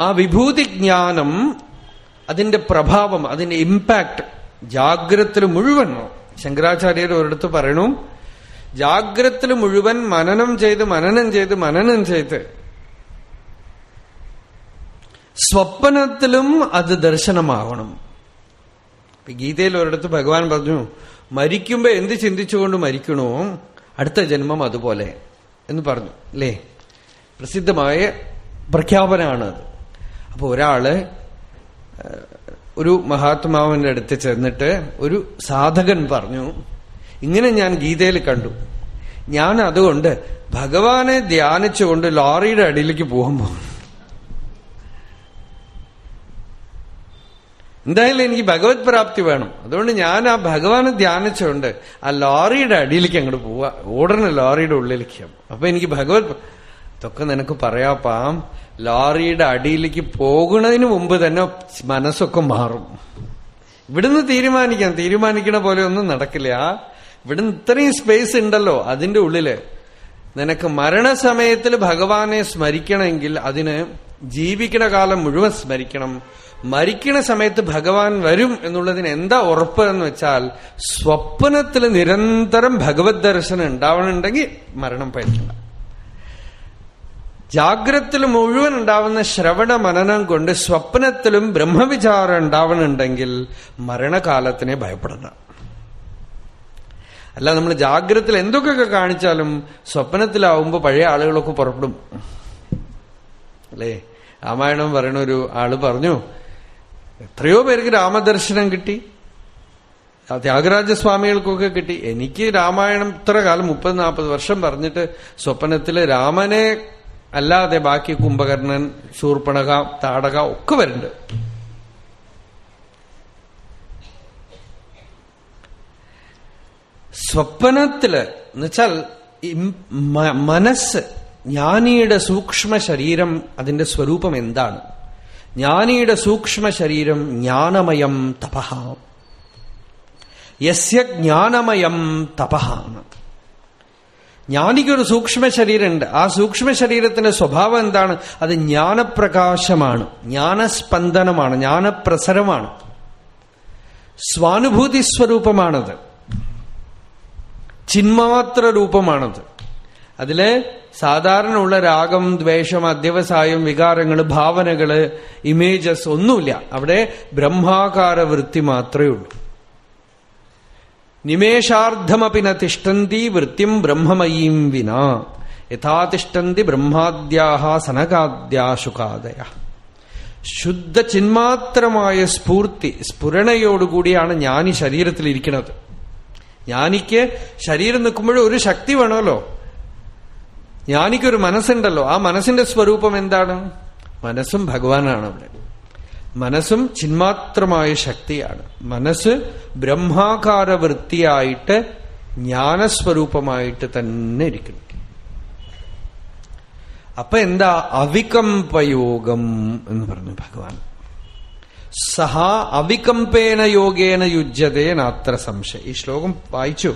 ആ വിഭൂതി ജ്ഞാനം അതിന്റെ പ്രഭാവം അതിന്റെ ഇമ്പാക്ട് ജാഗ്രത മുഴുവൻ ശങ്കരാചാര്യർ ഒരിടത്ത് പറയണു ജാഗ്രത്തിൽ മുഴുവൻ മനനം ചെയ്ത് മനനം ചെയ്ത് മനനം ചെയ്ത്. സ്വപ്നത്തിലും അത് ദർശനമാവണം. ഇപ്പൊ ഗീതയിൽ ഒരിടത്ത് ഭഗവാൻ പറഞ്ഞു മരിക്കുമ്പോ എന്ത് ചിന്തിച്ചുകൊണ്ട് മരിക്കണോ? അടുത്ത ജന്മം അതുപോലെ. എന്ന് പറഞ്ഞു അല്ലേ? പ്രസിദ്ധമായ പ്രഖ്യാപനമാണ് അത് അപ്പൊ ഒരാൾ ഒരു മഹാത്മാവിന്റെ അടുത്ത് ചെന്നിട്ട് ഒരു സാധകൻ പറഞ്ഞു ഇങ്ങനെ ഞാൻ ഗീതയിൽ കണ്ടു. ഞാൻ അതുകൊണ്ട് ഭഗവാനെ ധ്യാനിച്ചുകൊണ്ട് ലോറിയുടെ അടിയിലേക്ക് പോകാൻ പോകുന്നു. എന്തായാലും എനിക്ക് ഭഗവത് പ്രാപ്തി വേണം. അതുകൊണ്ട് ഞാൻ ആ ഭഗവാനെ ധ്യാനിച്ചുകൊണ്ട് ആ ലോറിയുടെ അടിയിലേക്ക് അങ്ങോട്ട് പോവാ. ഓടണ ലോറിയുടെ ഉള്ളിലേക്ക്. അപ്പൊ എനിക്ക് ഭഗവത് ഇതൊക്കെ നിനക്ക് പറയാപ്പാം ലോറിയുടെ അടിയിലേക്ക് പോകുന്നതിന് മുമ്പ് തന്നെ മനസ്സൊക്കെ മാറും. ഇവിടുന്ന് തീരുമാനിക്കാം. തീരുമാനിക്കണ പോലെ ഒന്നും നടക്കില്ല. ഇവിടുന്ന് ഇത്രയും സ്പേസ് ഉണ്ടല്ലോ അതിന്റെ ഉള്ളിൽ. നിനക്ക് മരണസമയത്തിൽ ഭഗവാനെ സ്മരിക്കണമെങ്കിൽ അതിന് ജീവിക്കണ കാലം മുഴുവൻ സ്മരിക്കണം. മരിക്കണ സമയത്ത് ഭഗവാൻ വരും എന്നുള്ളതിന് എന്താ ഉറപ്പ് എന്ന് വെച്ചാൽ സ്വപ്നത്തിൽ നിരന്തരം ഭഗവത് ദർശനം ഉണ്ടാവണമുണ്ടെങ്കിൽ മരണം പറ്റില്ല. ജാഗ്രത്തിൽ മുഴുവൻ ഉണ്ടാവുന്ന ശ്രവണ മനനം കൊണ്ട് സ്വപ്നത്തിലും ബ്രഹ്മവിചാരം ഉണ്ടാവണുണ്ടെങ്കിൽ മരണകാലത്തിനെ ഭയപ്പെടണ്ട. അല്ല നമ്മൾ ജാഗ്രതയിൽ എന്തൊക്കെയൊക്കെ കാണിച്ചാലും സ്വപ്നത്തിലാവുമ്പോൾ പഴയ ആളുകളൊക്കെ പുറപ്പെടും. അല്ലേ? രാമായണം പറയണ ഒരു ആൾ പറഞ്ഞു എത്രയോ പേർക്ക് രാമദർശനം കിട്ടി. ത്യാഗരാജസ്വാമികൾക്കൊക്കെ കിട്ടി. എനിക്ക് രാമായണം ഇത്ര കാലം മുപ്പത് നാൽപ്പത് വർഷം പറഞ്ഞിട്ട് സ്വപ്നത്തിൽ രാമനെ അല്ലാതെ ബാക്കി കുംഭകർണൻ ശൂർപ്പണക താടക ഒക്കെ വരുന്നുണ്ട്. സ്വപ്നത്തിൽ എന്നുവെച്ചാൽ മനസ്സ് ജ്ഞാനിയുടെ സൂക്ഷ്മ ശരീരം അതിന്റെ സ്വരൂപം എന്താണ്? ജ്ഞാനിയുടെ സൂക്ഷ്മ ശരീരം ജ്ഞാനമയം തപഹ. യസ്യ ജ്ഞാനമയം തപഹാണ് ജ്ഞാനിക്കൊരു സൂക്ഷ്മ ശരീരമുണ്ട്. ആ സൂക്ഷ്മ ശരീരത്തിന്റെ സ്വഭാവം എന്താണ്? അത് ജ്ഞാനപ്രകാശമാണ്. ജ്ഞാനസ്പന്ദനമാണ്. ജ്ഞാനപ്രസരമാണ്. സ്വാനുഭൂതി സ്വരൂപമാണത്. ചിന്മാത്ര രൂപമാണത്. അതിൽ സാധാരണ ഉള്ള രാഗം ദ്വേഷം അധ്യവസായം വികാരങ്ങൾ ഭാവനകൾ ഇമേജസ് ഒന്നുമില്ല. അവിടെ ബ്രഹ്മാകാര വൃത്തി മാത്രമേ ഉള്ളൂ. നിമേഷാർദ്ധമപി ന തിഷ്ടന്തി വൃത്തിം ബ്രഹ്മമയീം വിന. യഥാതിഷ്ടന്തി ബ്രഹ്മാദ്യാഹ സനകാദ്യാശുകാദയ ശുദ്ധ ചിന്മാത്രമായ സ്ഫൂർത്തി സ്ഫുരണയോടുകൂടിയാണ് ജ്ഞാനി ശരീരത്തിൽ ഇരിക്കുന്നത്. ജ്ഞാനിക്ക് ശരീരം നിൽക്കുമ്പോഴും ഒരു ശക്തി വേണമല്ലോ. ജ്ഞാനിക്കൊരു മനസ്സുണ്ടല്ലോ. ആ മനസ്സിന്റെ സ്വരൂപം എന്താണ്? മനസ്സും ഭഗവാനാണ് അവിടെ. മനസ്സും ചിന്മാത്രമായ ശക്തിയാണ്. മനസ്സ് ബ്രഹ്മാകാര വൃത്തിയായിട്ട് ജ്ഞാനസ്വരൂപമായിട്ട് തന്നെ ഇരിക്കുന്നു. അപ്പൊ എന്താ അവികമ്പയോഗം എന്ന് പറഞ്ഞു ഭഗവാൻ. സഹ അവികമ്പേന യോഗേന യുജ്യതേ നാത്ര സംശയം. ഈ ശ്ലോകം വായിച്ചു?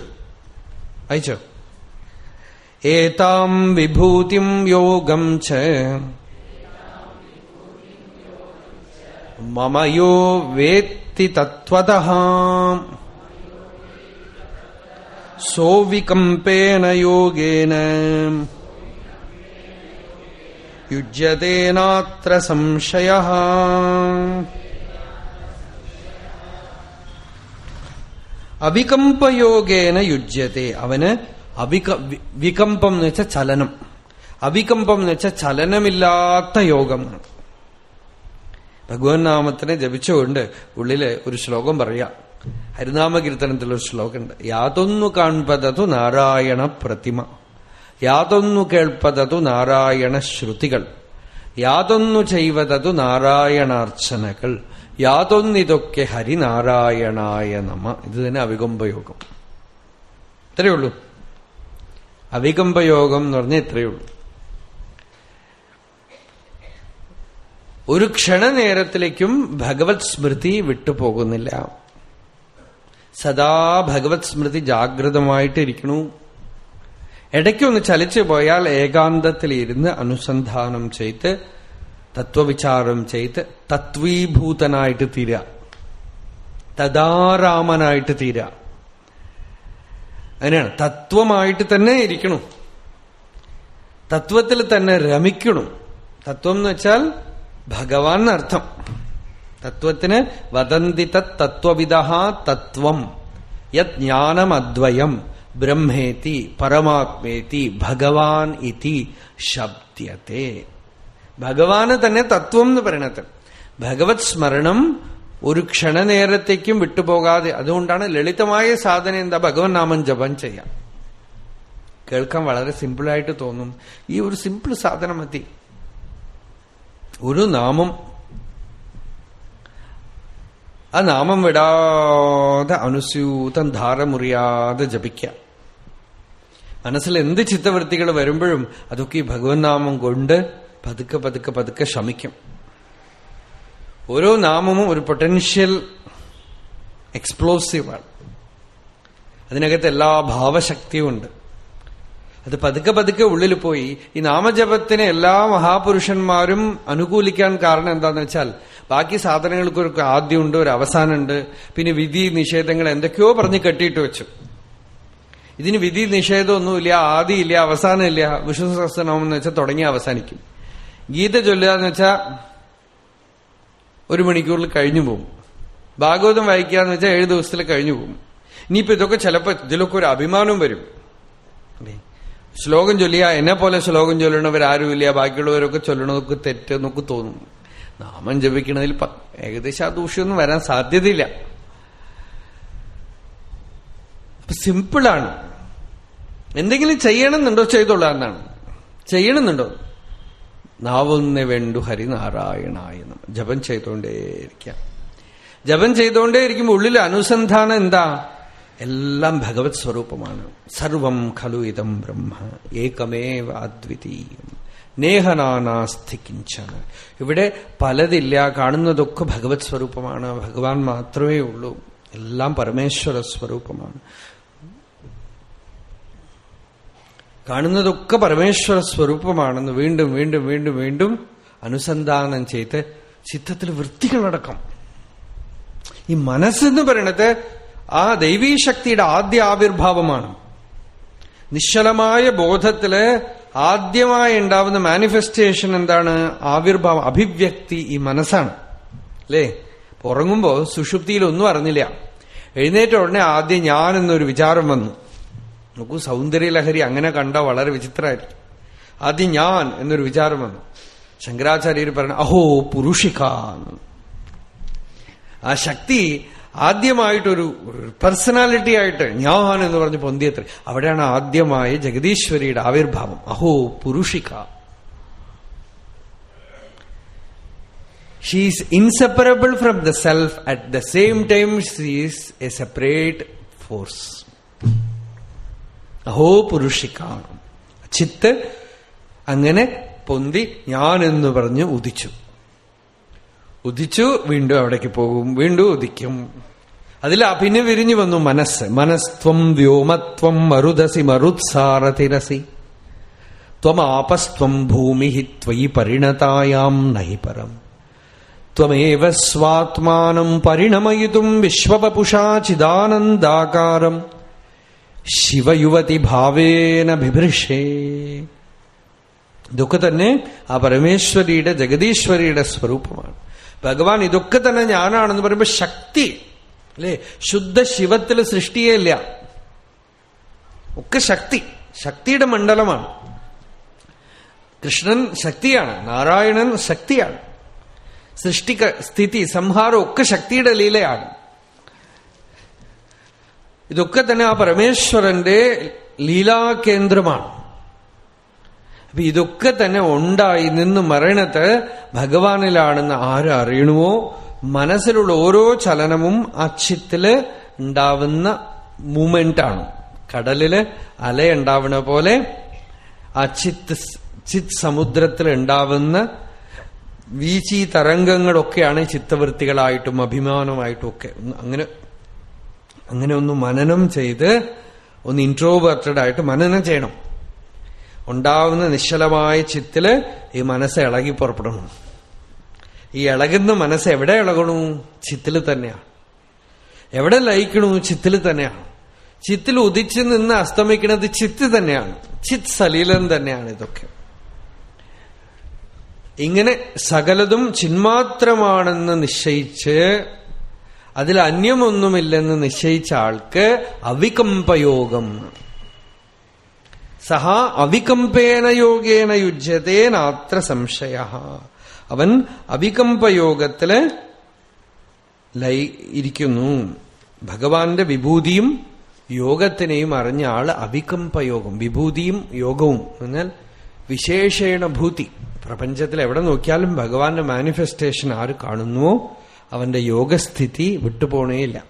വായിച്ചോ? ഏതാം വിഭൂതിം യോഗം ച മമയോ വേത്തി തത്വത സോവികമ്പേന യോഗേന യുജ്യതേനാത്ര സംശയ അവികമ്പയോഗേന യുജ്യത്തെ അവന് അവിക വികമ്പം എന്ന് വെച്ച ചലനം. അവികമ്പം എന്ന് വെച്ച ചലനമില്ലാത്ത യോഗം. ഭഗവൻ നാമത്തിനെ ജപിച്ചുകൊണ്ട് ഉള്ളിൽ ഒരു ശ്ലോകം പറയാം. ഹരിനാമകീർത്തനത്തിലൊരു ശ്ലോകമുണ്ട്. യാതൊന്നു കാൺപതതു നാരായണ പ്രതിമ. യാതൊന്നു കേൾപ്പതതു നാരായണ ശ്രുതികൾ. യാതൊന്നു ചെയ്വതതു നാരായണാർച്ചനകൾ. യാതൊന്നിതൊക്കെ ഹരിനാരായണായ നമ. ഇത് തന്നെ അവികമ്പയോഗം. ഇത്രയേ ഉള്ളൂ. എന്ന് പറഞ്ഞാൽ ഇത്രയേ ഉള്ളൂ. ഒരു ക്ഷണനേരത്തിലേക്കും ഭഗവത് സ്മൃതി വിട്ടുപോകുന്നില്ല. സദാ ഭഗവത് സ്മൃതി ജാഗ്രതമായിട്ടിരിക്കണു. ഇടയ്ക്കൊന്ന് ചലിച്ചു പോയാൽ ഏകാന്തത്തിലിരുന്ന് അനുസന്ധാനം ചെയ്ത് തത്വവിചാരം ചെയ്ത് തത്വീഭൂതനായിട്ട് തീരുക. തദാരാമനായിട്ട് തീരുക. അങ്ങനെയാണ്. തത്വമായിട്ട് തന്നെ ഇരിക്കണം. തത്വത്തിൽ തന്നെ രമിക്കണം. തത്വം എന്ന് വെച്ചാൽ ഭഗവാൻ അർത്ഥം തത്വത്തിന് വദന്തി തത്വവിദ തത്വം. യത് ബ്രഹ്മേതി പരമാത്മേതി ഭഗവാൻ ഇതി ശബ്ദത്തെ ഭഗവാന് തന്നെ തത്വം എന്ന് പറയണത്. ഭഗവത് സ്മരണം ഒരു ക്ഷണനേരത്തേക്കും വിട്ടുപോകാതെ അതുകൊണ്ടാണ് ലളിതമായ സാധന എന്താ? ഭഗവൻ നാമം ജപം ചെയ്യാം. കേൾക്കാൻ വളരെ സിമ്പിളായിട്ട് തോന്നും. ഈ ഒരു സിമ്പിൾ സാധനം മതി. ഒരു നാമം. ആ നാമം വിടാതെ അനുസ്യൂതം ധാരമുറിയാതെ ജപിക്കാം. മനസ്സിൽ എന്ത് ചിത്തവൃത്തികൾ വരുമ്പോഴും അതൊക്കെ ഈ ഭഗവൻ നാമം കൊണ്ട് പതുക്കെ പതുക്കെ പതുക്കെ ശമിക്കും. ഓരോ നാമവും ഒരു പൊട്ടൻഷ്യൽ എക്സ്പ്ലോസീവാണ് അതിനകത്ത് എല്ലാ ഭാവശക്തിയും ഉണ്ട്. അത് പതുക്കെ പതുക്കെ ഉള്ളിൽ പോയി. ഈ നാമജപത്തിനെ എല്ലാ മഹാപുരുഷന്മാരും അനുകൂലിക്കാൻ കാരണം എന്താന്ന് വെച്ചാൽ ബാക്കി സാധനങ്ങൾക്ക് ഒരു ആദ്യമുണ്ട് ഒരു അവസാനമുണ്ട്. പിന്നെ വിധി നിഷേധങ്ങൾ എന്തൊക്കെയോ പറഞ്ഞ് കെട്ടിയിട്ട് വെച്ചു. ഇതിന് വിധി നിഷേധമൊന്നുമില്ല ആദിയില്ല അവസാനമില്ല. വിഷ്ണു സഹസ്രനാമം എന്ന് വെച്ചാൽ തുടങ്ങി അവസാനിക്കും. ഗീത ചൊല്ലുക എന്ന് വെച്ചാൽ ഒരു മണിക്കൂറിൽ കഴിഞ്ഞു പോകും. ഭാഗവതം വായിക്കുക എന്ന് വെച്ചാൽ ഏഴ് ദിവസത്തിൽ കഴിഞ്ഞു പോകും. ഇനിയിപ്പോ ഇതൊക്കെ ചിലപ്പോൾ ഇതിലൊക്കെ ഒരു അഭിമാനം വരും. ശ്ലോകം ചൊല്ലിയ എന്നെ പോലെ ശ്ലോകം ചൊല്ലണവരാരുമില്ല ബാക്കിയുള്ളവരൊക്കെ ചൊല്ലണതൊക്കെ തെറ്റെന്നൊക്കെ തോന്നും. നാമം ജപിക്കണതിൽ ഏകദേശം ആ ദൂഷ്യമൊന്നും വരാൻ സാധ്യതയില്ല. സിംപിളാണ് എന്തെങ്കിലും ചെയ്യണമെന്നുണ്ടോ? ചെയ്തോളാന്നാണ് ചെയ്യണമെന്നുണ്ടോ? നാവുന്ന വേണ്ടു ഹരിനാരായണായ ജപം ചെയ്തോണ്ടേയിരിക്കാം. ജപം ചെയ്തുകൊണ്ടേയിരിക്കുമ്പോൾ ഉള്ളിൽ അനുസന്ധാനം എന്താ? എല്ലാം ഭഗവത് സ്വരൂപമാണ്. സർവം ഖലു ഇതം ബ്രഹ്മ. ഏകമേവ അദ്വിതീയം. നേഹനാനാസ്ഥിക്കിഞ്ചാണ് ഇവിടെ പലതില്ല കാണുന്നതൊക്കെ ഭഗവത് സ്വരൂപമാണ്. ഭഗവാൻ മാത്രമേ ഉള്ളൂ. എല്ലാം പരമേശ്വര സ്വരൂപമാണ്. കാണുന്നതൊക്കെ പരമേശ്വര സ്വരൂപമാണെന്ന് വീണ്ടും വീണ്ടും വീണ്ടും വീണ്ടും അനുസന്ധാനം ചെയ്ത് ചിത്തത്തിൽ വൃത്തികളടക്കം. ഈ മനസ്സെന്ന് പറയണത് ആ ദൈവീശക്തിയുടെ ആദ്യ ആവിർഭാവമാണ്. നിശ്ചലമായ ബോധത്തിൽ ആദ്യമായി ഉണ്ടാവുന്ന മാനിഫെസ്റ്റേഷൻ എന്താണ്? ആവിർഭാവം അഭിവ്യക്തി ഈ മനസ്സാണ്. അല്ലേ? ഉറങ്ങുമ്പോ സുഷുപ്തിയിൽ ഒന്നും അറിഞ്ഞില്ല. എഴുന്നേറ്റ ഉടനെ ആദ്യം ഞാൻ എന്നൊരു വിചാരം വന്നു. നോക്കൂ സൗന്ദര്യലഹരി അങ്ങനെ കണ്ട വളരെ വിചിത്രമായിരിക്കും. ആദ്യം ഞാൻ എന്നൊരു വിചാരം വന്നു. ശങ്കരാചാര്യർ പറഞ്ഞു അഹോ പുരുഷിക ആ ശക്തി ആദ്യമായിട്ടൊരു പേഴ്സണാലിറ്റി ആയിട്ട് ഞാൻ എന്ന് പറഞ്ഞ് പൊന്തിയത്ര. അവിടെയാണ് ആദ്യമായ ജഗദീശ്വരിയുടെ ആവിർഭാവം. അഹോ പുരുഷിക. She is inseparable from the self at the same time she's a separate force അഹോ പുരുഷിക. ചിത്ത് അങ്ങനെ പൊന്തി ഞാൻ എന്ന് പറഞ്ഞ് ഉദിച്ചു. ഉദിച്ചു വീണ്ടും അവിടേക്ക് പോകും. വീണ്ടും ഉദിക്കും. അതിൽ അഭിനു വിരിഞ്ഞു വന്നു മനസ്സ്. മനസ്ത്വം വ്യോമത്വം മരുദസി മരുത്സാരതിരസി. ത്വമാപസ്ത്വം ഭൂമി ത്വയി പരിണതായാം നഹി പരം ത്വമേവ സ്വാത്മാനം പരിണമയിതും വിശ്വപുഷാ ചിദാനന്ദാകാരം. ശിവയുവതി ഭാവേന ബിഭൃഷേ. ഇതൊക്കെ തന്നെ ആ പരമേശ്വരിയുടെ ജഗദീശ്വരിയുടെ സ്വരൂപമാണ്. ഭഗവാൻ ഇതൊക്കെ തന്നെ ഞാനാണെന്ന് പറയുമ്പോൾ ശക്തി അല്ലേ? ശുദ്ധ ശിവത്തിൽ സൃഷ്ടിയേ ഇല്ല. ഒക്കെ ശക്തി. ശക്തിയുടെ മണ്ഡലമാണ്. കൃഷ്ണൻ ശക്തിയാണ് നാരായണൻ ശക്തിയാണ്. സൃഷ്ടി സ്ഥിതി സംഹാരം ഒക്കെ ശക്തിയുടെ ലീലയാണ്. ഇതൊക്കെ തന്നെ ആ പരമേശ്വരന്റെ ലീലാകേന്ദ്രമാണ്. അപ്പൊ ഇതൊക്കെ തന്നെ ഉണ്ടായി നിന്ന് മരണത്ത് ഭഗവാനിലാണെന്ന് ആരറിയണമോ മനസ്സിലുള്ള ഓരോ ചലനവും ആ ചിത്തിൽ ഉണ്ടാവുന്ന മൂമെന്റാണ് കടലിൽ അലയുണ്ടാവണ പോലെ ആ ചിത് സമുദ്രത്തിൽ ഉണ്ടാവുന്ന വീച്ചി തരംഗങ്ങളൊക്കെയാണ് ചിത്തവൃത്തികളായിട്ടും അഭിമാനമായിട്ടും ഒക്കെ. അങ്ങനെ അങ്ങനെ ഒന്ന് മനനം ചെയ്ത് ഒന്ന് ഇൻട്രോവേർട്ടഡ് ആയിട്ട് മനനം ചെയ്യണം. ഉണ്ടാവുന്ന നിശ്ചലമായ ചിത്തിൽ ഈ മനസ്സ് ഇളകി പുറപ്പെടണം. ഈ ഇളകുന്ന മനസ്സ് എവിടെ ഇളകണു? ചിത്തിൽ തന്നെയാണ്. എവിടെ ലയിക്കണു? ചിത്തിൽ തന്നെയാണ്. ചിത്തിൽ ഉദിച്ചു നിന്ന് അസ്തമിക്കുന്നത് ചിത്ത് തന്നെയാണ്. ചിത് സലീലം തന്നെയാണ് ഇതൊക്കെ. ഇങ്ങനെ സകലതും ചിന്മാത്രമാണെന്ന് നിശ്ചയിച്ച് അതിൽ അന്യമൊന്നുമില്ലെന്ന് നിശ്ചയിച്ച ആൾക്ക് അവികമ്പയോഗം. സഹ അവികമ്പേന യോഗേന യുജ്യതേ നാത്ര സംശയ. അവൻ അവികമ്പയോഗത്തിൽ ലൈ ഇരിക്കുന്നു. ഭഗവാന്റെ വിഭൂതിയും യോഗത്തിനെയും അറിഞ്ഞ ആൾ അവികമ്പയോഗം വിഭൂതിയും യോഗവും എന്നാൽ വിശേഷേണ ഭൂതി. പ്രപഞ്ചത്തിൽ എവിടെ നോക്കിയാലും ഭഗവാന്റെ മാനിഫെസ്റ്റേഷൻ ആര് കാണുന്നുവോ അവന്റെ യോഗസ്ഥിതി വിട്ടുപോണേയില്ല.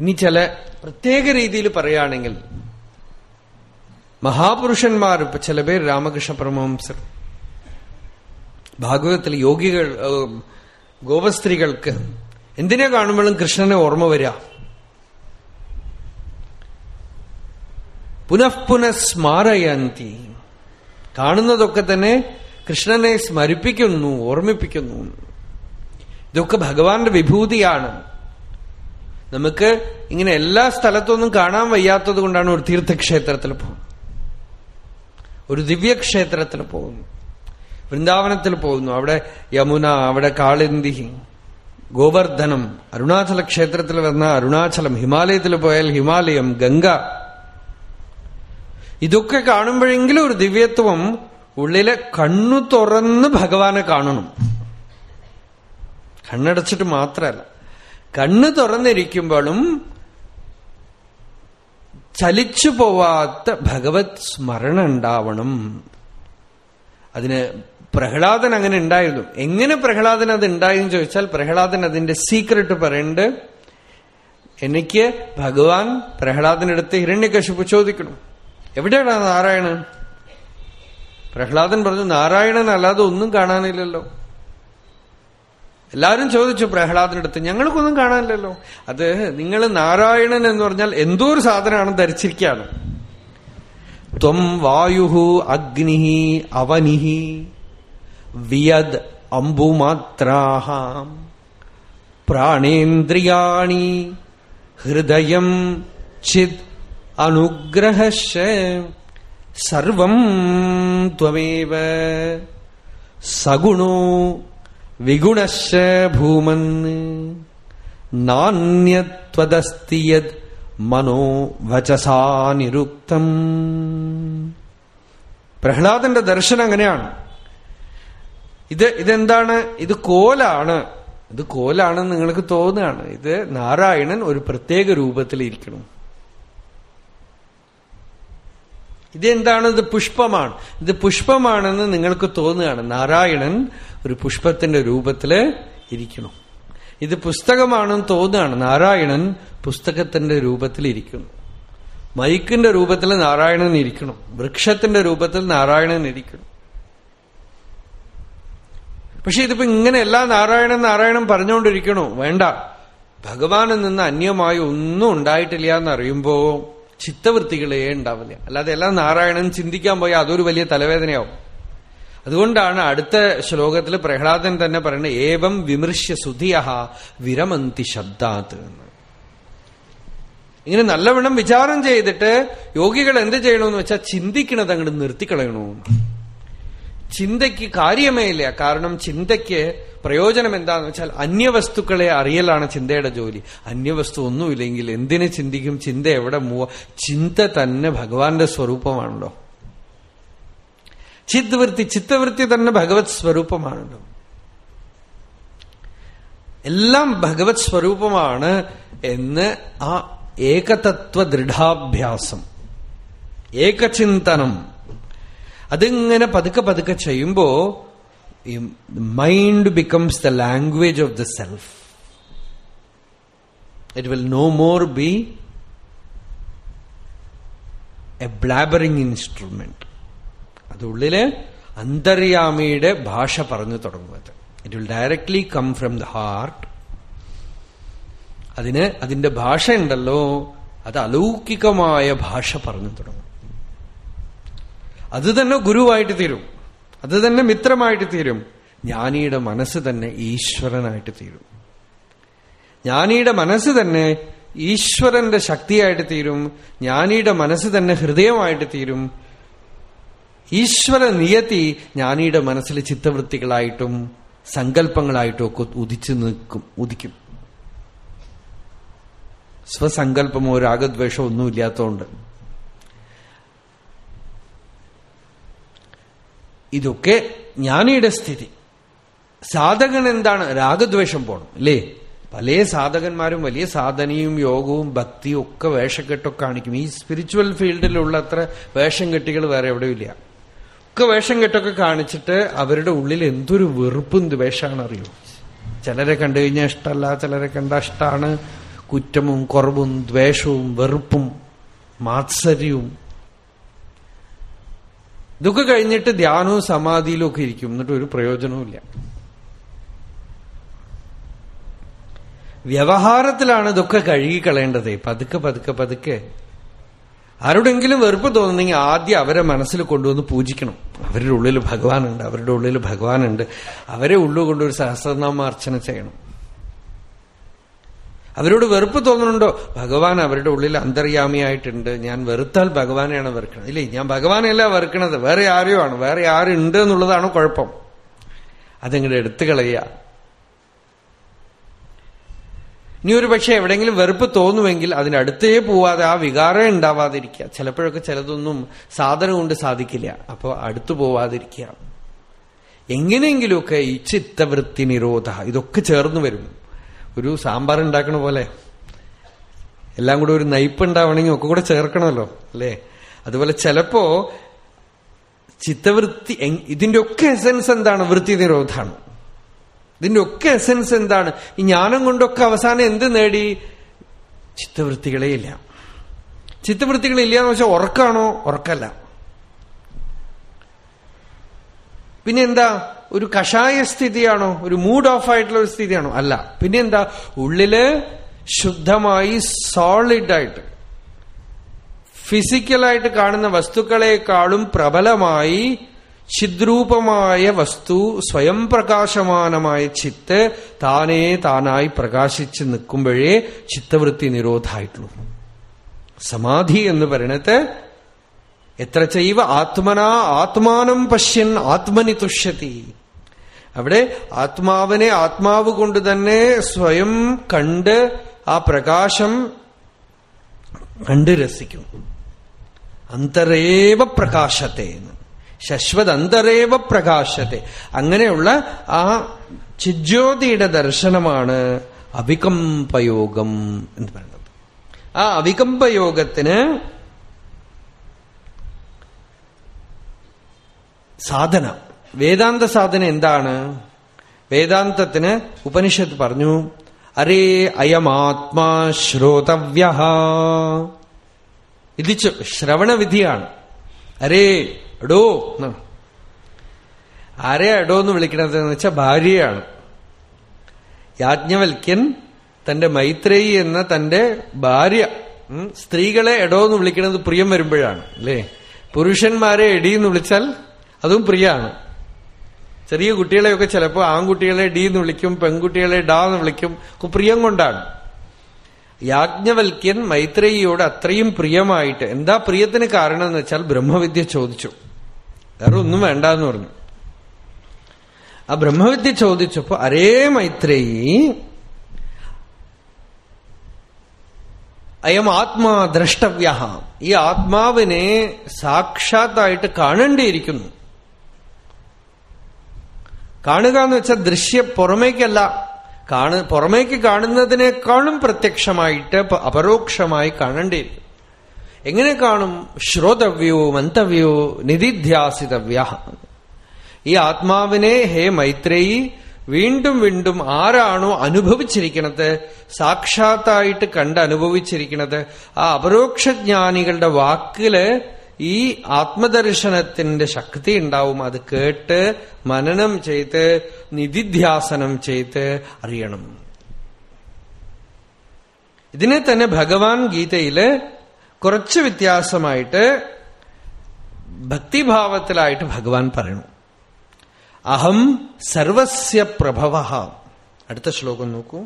ഇനി ചില പ്രത്യേക രീതിയിൽ പറയുകയാണെങ്കിൽ മഹാപുരുഷന്മാർ ഇപ്പൊ ചില പേര് രാമകൃഷ്ണ പരമഹംസർ. ഭാഗവതത്തിൽ യോഗികൾ ഗോപസ്ത്രീകൾക്ക് എന്തിനെ കാണുമ്പോഴും കൃഷ്ണനെ ഓർമ്മ വരിക പുനഃപുന സ്മാരയന്തി. കാണുന്നതൊക്കെ തന്നെ കൃഷ്ണനെ സ്മരിപ്പിക്കുന്നു ഓർമ്മിപ്പിക്കുന്നു. ഇതൊക്കെ ഭഗവാന്റെ വിഭൂതിയാണ്. നമുക്ക് ഇങ്ങനെ എല്ലാ സ്ഥലത്തൊന്നും കാണാൻ വയ്യാത്തത് കൊണ്ടാണ് ഒരു തീർത്ഥക്ഷേത്രത്തിൽ പോകുന്നത്. ഒരു ദിവ്യക്ഷേത്രത്തിൽ പോകുന്നു. വൃന്ദാവനത്തിൽ പോകുന്നു. അവിടെ യമുന അവിടെ കാളിന്തി ഗോവർദ്ധനം അരുണാചല ക്ഷേത്രത്തിൽ വന്ന അരുണാചലം ഹിമാലയത്തിൽ പോയാൽ ഹിമാലയം ഗംഗ. ഇതൊക്കെ കാണുമ്പോഴെങ്കിലും ഒരു ദിവ്യത്വം ഉള്ളിലെ കണ്ണു തുറന്ന് ഭഗവാനെ കാണണം. കണ്ണടച്ചിട്ട് മാത്രമല്ല കണ്ണു തുറന്നിരിക്കുമ്പോഴും ചലിച്ചു പോവാത്ത ഭഗവത് സ്മരണ ഉണ്ടാവണം. അതിന് പ്രഹ്ലാദൻ അങ്ങനെ ഉണ്ടായിരുന്നു. എങ്ങനെ പ്രഹ്ലാദൻ അത് ഉണ്ടായെന്ന് ചോദിച്ചാൽ പ്രഹ്ലാദൻ അതിന്റെ സീക്രട്ട് പറയുന്നുണ്ട്. എനിക്ക് ഭഗവാൻ പ്രഹ്ലാദനടുത്ത് ഹിരണ്യകശിപ്പ് ചോദിക്കണം. എവിടെയാണ് നാരായണൻ? പ്രഹ്ലാദൻ പറഞ്ഞു നാരായണൻ അല്ലാതെ ഒന്നും കാണാനില്ലല്ലോ. എല്ലാവരും ചോദിച്ചു പ്രഹ്ലാദിനടുത്ത് ഞങ്ങൾക്കൊന്നും കാണാനില്ലല്ലോ. അത് നിങ്ങൾ നാരായണൻ എന്ന് പറഞ്ഞാൽ എന്തോ ഒരു സാധനമാണ് ധരിച്ചിരിക്കുകയാണ്. ത്വം വായു അഗ്നി അവനിഹി വിയദ് അമ്പുമാത്രാഹാം പ്രാണേന്ദ്രിയാണി ഹൃദയം ചിത് അനുഗ്രഹ സർവം ത്വമേവ സഗുണോ വിഗുണശ്ച ഭൂമൻ. നാണ്യത്വദസ്തി യത് മനോ വചസാ നിരുക്തം. പ്രഹ്ലാദന്റെ ദർശനം അങ്ങനെയാണ്. ഇത് ഇതെന്താണ്? ഇത് കോലാണ്. ഇത് കോലാണെന്ന് നിങ്ങൾക്ക് തോന്നുകയാണ്. ഇത് നാരായണൻ ഒരു പ്രത്യേക രൂപത്തിൽ രൂപത്തിലിരിക്കണം. ഇതെന്താണ്? ഇത് പുഷ്പമാണ്. ഇത് പുഷ്പമാണെന്ന് നിങ്ങൾക്ക് തോന്നുകയാണ്. നാരായണൻ ഒരു പുഷ്പത്തിന്റെ രൂപത്തിൽ ഇരിക്കണം ഇത് പുസ്തകമാണെന്ന് തോന്നുകയാണ്. നാരായണൻ പുസ്തകത്തിന്റെ രൂപത്തിൽ ഇരിക്കുന്നു. മൈക്കിന്റെ രൂപത്തിൽ നാരായണൻ ഇരിക്കണം വൃക്ഷത്തിന്റെ രൂപത്തിൽ നാരായണൻ ഇരിക്കണം പക്ഷെ ഇതിപ്പോ ഇങ്ങനെ എല്ലാ നാരായണൻ നാരായണൻ പറഞ്ഞുകൊണ്ടിരിക്കണോ വേണ്ട. ഭഗവാനിൽ നിന്ന് അന്യമായി ഒന്നും ഉണ്ടായിട്ടില്ല എന്നറിയുമ്പോ ചിത്തവൃത്തികളേ ഉണ്ടാവില്ല. അല്ലാതെ എല്ലാം നാരായണൻ ചിന്തിക്കാൻ പോയാൽ അതൊരു വലിയ തലവേദനയാവും. അതുകൊണ്ടാണ് അടുത്ത ശ്ലോകത്തിൽ പ്രഹ്ലാദൻ തന്നെ പറയുന്നത് ഏവം വിമൃശ്യ സുധിയ വിരമന്തി ശബ്ദാത്ത് എന്ന്. ഇങ്ങനെ നല്ലവണ്ണം വിചാരം ചെയ്തിട്ട് യോഗികൾ എന്ത് ചെയ്യണമെന്ന് വെച്ചാൽ ചിന്തിക്കണത് അങ്ങോട്ട് നിർത്തിക്കളയണമെന്ന് ചിന്തയ്ക്ക് കാര്യമേ ഇല്ല കാരണം ചിന്തയ്ക്ക് പ്രയോജനം എന്താന്ന് വെച്ചാൽ അന്യവസ്തുക്കളെ അറിയലാണ് ചിന്തയുടെ ജോലി. അന്യവസ്തു ഒന്നുമില്ലെങ്കിൽ എന്തിനെ ചിന്തിക്കും? ചിന്ത എവിടെ മൂവ ചിന്ത തന്നെ ഭഗവാന്റെ സ്വരൂപമാണല്ലോ. ചിത്തവൃത്തി ചിത്തവൃത്തി തന്നെ ഭഗവത് സ്വരൂപമാണല്ലോ. എല്ലാം ഭഗവത് സ്വരൂപമാണ് എന്ന് ആ ഏകതത്വ ദൃഢാഭ്യാസം ഏകചിന്തനം. അതിങ്ങനെ പതുക്കെ പതുക്കെ ചെയ്യുമ്പോ mind becomes the language of the self it will no more be a blabbering instrument അതുള്ളിൽ അന്തര്യാമിയുടെ ഭാഷ പറഞ്ഞു തുടങ്ങുന്നത്. It will directly come from the heart അതിന് അതിന്റെ ഭാഷ ഉണ്ടല്ലോ അത് അലൗകികമായ ഭാഷ പറഞ്ഞു തുടങ്ങും. അത് തന്നെ ഗുരുവായിട്ട് തീരും. അത് തന്നെ മിത്രമായിട്ട് തീരും. ജ്ഞാനിയുടെ മനസ്സ് തന്നെ ഈശ്വരനായിട്ട് തീരും. ജ്ഞാനിയുടെ മനസ്സ് തന്നെ ഈശ്വരന്റെ ശക്തിയായിട്ട് തീരും. ജ്ഞാനിയുടെ മനസ്സ് തന്നെ ഹൃദയമായിട്ട് തീരും. ഈശ്വര നിയതി ജ്ഞാനിയുടെ മനസ്സിൽ ചിത്തവൃത്തികളായിട്ടും സങ്കല്പങ്ങളായിട്ടും ഒക്കെ ഉദിച്ചു നിൽക്കും ഉദിക്കും. സ്വസങ്കല്പമോ രാഗദ്വേഷമോ ഒന്നുമില്ലാത്തതുകൊണ്ട്. ഇതൊക്കെ ജ്ഞാനിയുടെ സ്ഥിതി. സാധകൻ എന്താണ് രാഗദ്വേഷം പോണം അല്ലേ? പല സാധകന്മാരും വലിയ സാധനയും യോഗവും ഭക്തിയും ഒക്കെ വേഷക്കെട്ടൊക്കെ കാണിക്കും. ഈ സ്പിരിച്വൽ ഫീൽഡിലുള്ള അത്ര വേഷം കെട്ടികൾ വേറെ ഇല്ല. ഒക്കെ വേഷം കെട്ടൊക്കെ കാണിച്ചിട്ട് അവരുടെ ഉള്ളിൽ എന്തൊരു വെറുപ്പും ദ്വേഷമാണ് ചിലരെ കണ്ടു കഴിഞ്ഞാൽ ഇഷ്ടമല്ല ചിലരെ കണ്ട ഇഷ്ടമാണ് കുറ്റവും കുറവും ദ്വേഷവും വെറുപ്പും മാത്സര്യവും ഇതൊക്കെ കഴിഞ്ഞിട്ട് ധ്യാനവും സമാധിയിലും ഒക്കെ ഇരിക്കും. എന്നിട്ട് ഒരു പ്രയോജനവുമില്ല വ്യവഹാരത്തിലാണ് ഇതൊക്കെ കഴുകിക്കളയേണ്ടത്. പതുക്കെ പതുക്കെ പതുക്കെ. ആരോടെങ്കിലും വെറുപ്പ് തോന്നുന്നെങ്കിൽ ആദ്യം അവരെ മനസ്സിൽ കൊണ്ടുവന്ന് പൂജിക്കണം. അവരുടെ ഉള്ളിൽ ഭഗവാനുണ്ട് അവരുടെ ഉള്ളിൽ ഭഗവാനുണ്ട്. അവരെ ഉള്ളു കൊണ്ടൊരു സഹസ്രനാമാർച്ചന ചെയ്യണം. അവരോട് വെറുപ്പ് തോന്നുന്നുണ്ടോ? ഭഗവാൻ അവരുടെ ഉള്ളിൽ അന്തര്യാമിയായിട്ടുണ്ട്. ഞാൻ വെറുത്താൽ ഭഗവാനെയാണ് വെറുക്കുന്നത് ഇല്ലേ? ഞാൻ ഭഗവാനെയല്ല വെറുക്കണത്. വേറെ ആരെയോ ആണ്. വേറെ ആരുണ്ട് എന്നുള്ളതാണ് കുഴപ്പം. അതിങ്ങോട്ട് എടുത്തു കളയുക? ഇനി ഒരു പക്ഷെ എവിടെയെങ്കിലും വെറുപ്പ് തോന്നുമെങ്കിൽ അതിനടുത്തേ പോവാതെ ആ വികാരം ഉണ്ടാവാതിരിക്കുക. ചിലപ്പോഴൊക്കെ ചിലതൊന്നും സാധനം കൊണ്ട് സാധിക്കില്ല. അപ്പോൾ അടുത്തു പോവാതിരിക്കുക. എങ്ങനെയെങ്കിലുമൊക്കെ ഈ ചിത്തവൃത്തി നിരോധ ഇതൊക്കെ ചേർന്ന് വരും. ഒരു സാമ്പാർ ഉണ്ടാക്കണ പോലെ. എല്ലാം കൂടെ ഒരു നയിപ്പ് ഉണ്ടാവണമെങ്കിൽ ഒക്കെ കൂടെ ചേർക്കണമല്ലോ അല്ലേ? അതുപോലെ ചിലപ്പോ ചിത്തവൃത്തി ഇതിന്റെ ഒക്കെ എസൻസ് എന്താണ്? വൃത്തി നിരോധാണ് ഇതിന്റെ ഒക്കെ എസൻസ് എന്താണ്? ഈ ജ്ഞാനം കൊണ്ടൊക്കെ അവസാനം എന്ത് നേടി? ചിത്തവൃത്തികളേ ഇല്ല. ചിത്തവൃത്തികളില്ല എന്ന് വെച്ചാൽ ഉറക്കാണോ? ഉറക്കല്ല. പിന്നെ എന്താ ഒരു കഷായ സ്ഥിതിയാണോ? ഒരു മൂഡ് ഓഫ് ആയിട്ടുള്ള ഒരു സ്ഥിതിയാണോ? അല്ല. പിന്നെന്താ ഉള്ളിൽ ശുദ്ധമായി സോളിഡായിട്ട് ഫിസിക്കലായിട്ട് കാണുന്ന വസ്തുക്കളെക്കാളും പ്രബലമായി ചിദ്രൂപമായ വസ്തു സ്വയം പ്രകാശമാനമായ ചിത്ത് താനേ താനായി പ്രകാശിച്ച് നിൽക്കുമ്പോഴേ ചിത്തവൃത്തി നിരോധമായിട്ടുള്ളൂ സമാധി എന്ന് പറയണത് എത്ര ചെയ്വ ആത്മനാ ആത്മാനം പശ്യൻ ആത്മനി തുഷ്യത്തി അവിടെ ആത്മാവിനെ ആത്മാവ് കൊണ്ട് തന്നെ സ്വയം കണ്ട് ആ പ്രകാശം കണ്ട് രസിക്കും. അന്തരേവ പ്രകാശത്തെ എന്ന്. ശശ്വത് അന്തരേവ പ്രകാശത്തെ. അങ്ങനെയുള്ള ആ ചിജ്യോതിയുടെ ദർശനമാണ് അവികമ്പയോഗം എന്ന് പറയുന്നത്. ആ അവികമ്പയോഗത്തിന് സാധന വേദാന്ത സാധന എന്താണ്? വേദാന്തത്തിന് ഉപനിഷത്ത് പറഞ്ഞു അരേ അയമാത്മാ ശ്രോതവ്യ ഇത് ശ്രവണവിധിയാണ് അരേ എടോ ആരെ എടോ എന്ന് വിളിക്കണത് എന്ന് വെച്ചാൽ ഭാര്യയാണ്. യാജ്ഞവൽക്യൻ തന്റെ മൈത്രേയി എന്ന തന്റെ ഭാര്യ സ്ത്രീകളെ എടോ എന്ന് വിളിക്കുന്നത് പ്രിയം വരുമ്പോഴാണ് അല്ലേ? പുരുഷന്മാരെ എടി എന്ന് വിളിച്ചാൽ അതും പ്രിയാണ്. ചെറിയ കുട്ടികളെയൊക്കെ ചിലപ്പോൾ ആൺകുട്ടികളെ ഡി എന്ന് വിളിക്കും പെൺകുട്ടികളെ ഡാ എന്ന് വിളിക്കും. പ്രിയം കൊണ്ടാണ്. യാജ്ഞവൽക്യൻ മൈത്രേയിയോട് അത്രയും പ്രിയമായിട്ട് എന്താ പ്രിയത്തിന് കാരണം എന്ന് വെച്ചാൽ ബ്രഹ്മവിദ്യ ചോദിച്ചു. വേറെ ഒന്നും വേണ്ട എന്ന് പറഞ്ഞു. ആ ബ്രഹ്മവിദ്യ ചോദിച്ചപ്പോ അരേ മൈത്രേയി അയം ആത്മാ ദ്രഷ്ടവ്യ ഈ ആത്മാവിനെ സാക്ഷാത്തായിട്ട് കാണേണ്ടിയിരിക്കുന്നു. കാണുക എന്ന് വെച്ചാൽ ദൃശ്യ പുറമേക്കല്ല. കാണു പുറമേക്ക് കാണുന്നതിനേക്കാളും പ്രത്യക്ഷമായിട്ട് അപരോക്ഷമായി കാണേണ്ടിയിരിക്കും എങ്ങനെ കാണും? ശ്രോതവ്യോ മന്തവ്യോ നിധിധ്യാസിതവ്യ. ഈ ആത്മാവിനെ ഹേ മൈത്രേയി വീണ്ടും വീണ്ടും ആരാണോ അനുഭവിച്ചിരിക്കുന്നത് സാക്ഷാത്തായിട്ട് കണ്ട് അനുഭവിച്ചിരിക്കുന്നത് ആ അപരോക്ഷജ്ഞാനികളുടെ വാക്കിൽ ഈ ആത്മദർശനത്തിന്റെ ശക്തി ഉണ്ടാവും. അത് കേട്ട് മനനം ചെയ്ത് നിധിധ്യാസനം ചെയ്ത് അറിയണം. ഇതിനെ തന്നെ ഭഗവാൻ ഗീതയിൽ കുറച്ച് വ്യത്യാസമായിട്ട് ഭക്തിഭാവത്തിലായിട്ട് ഭഗവാൻ പറയണു. അഹം സർവസ്യ പ്രഭവ അടുത്ത ശ്ലോകം നോക്കൂ.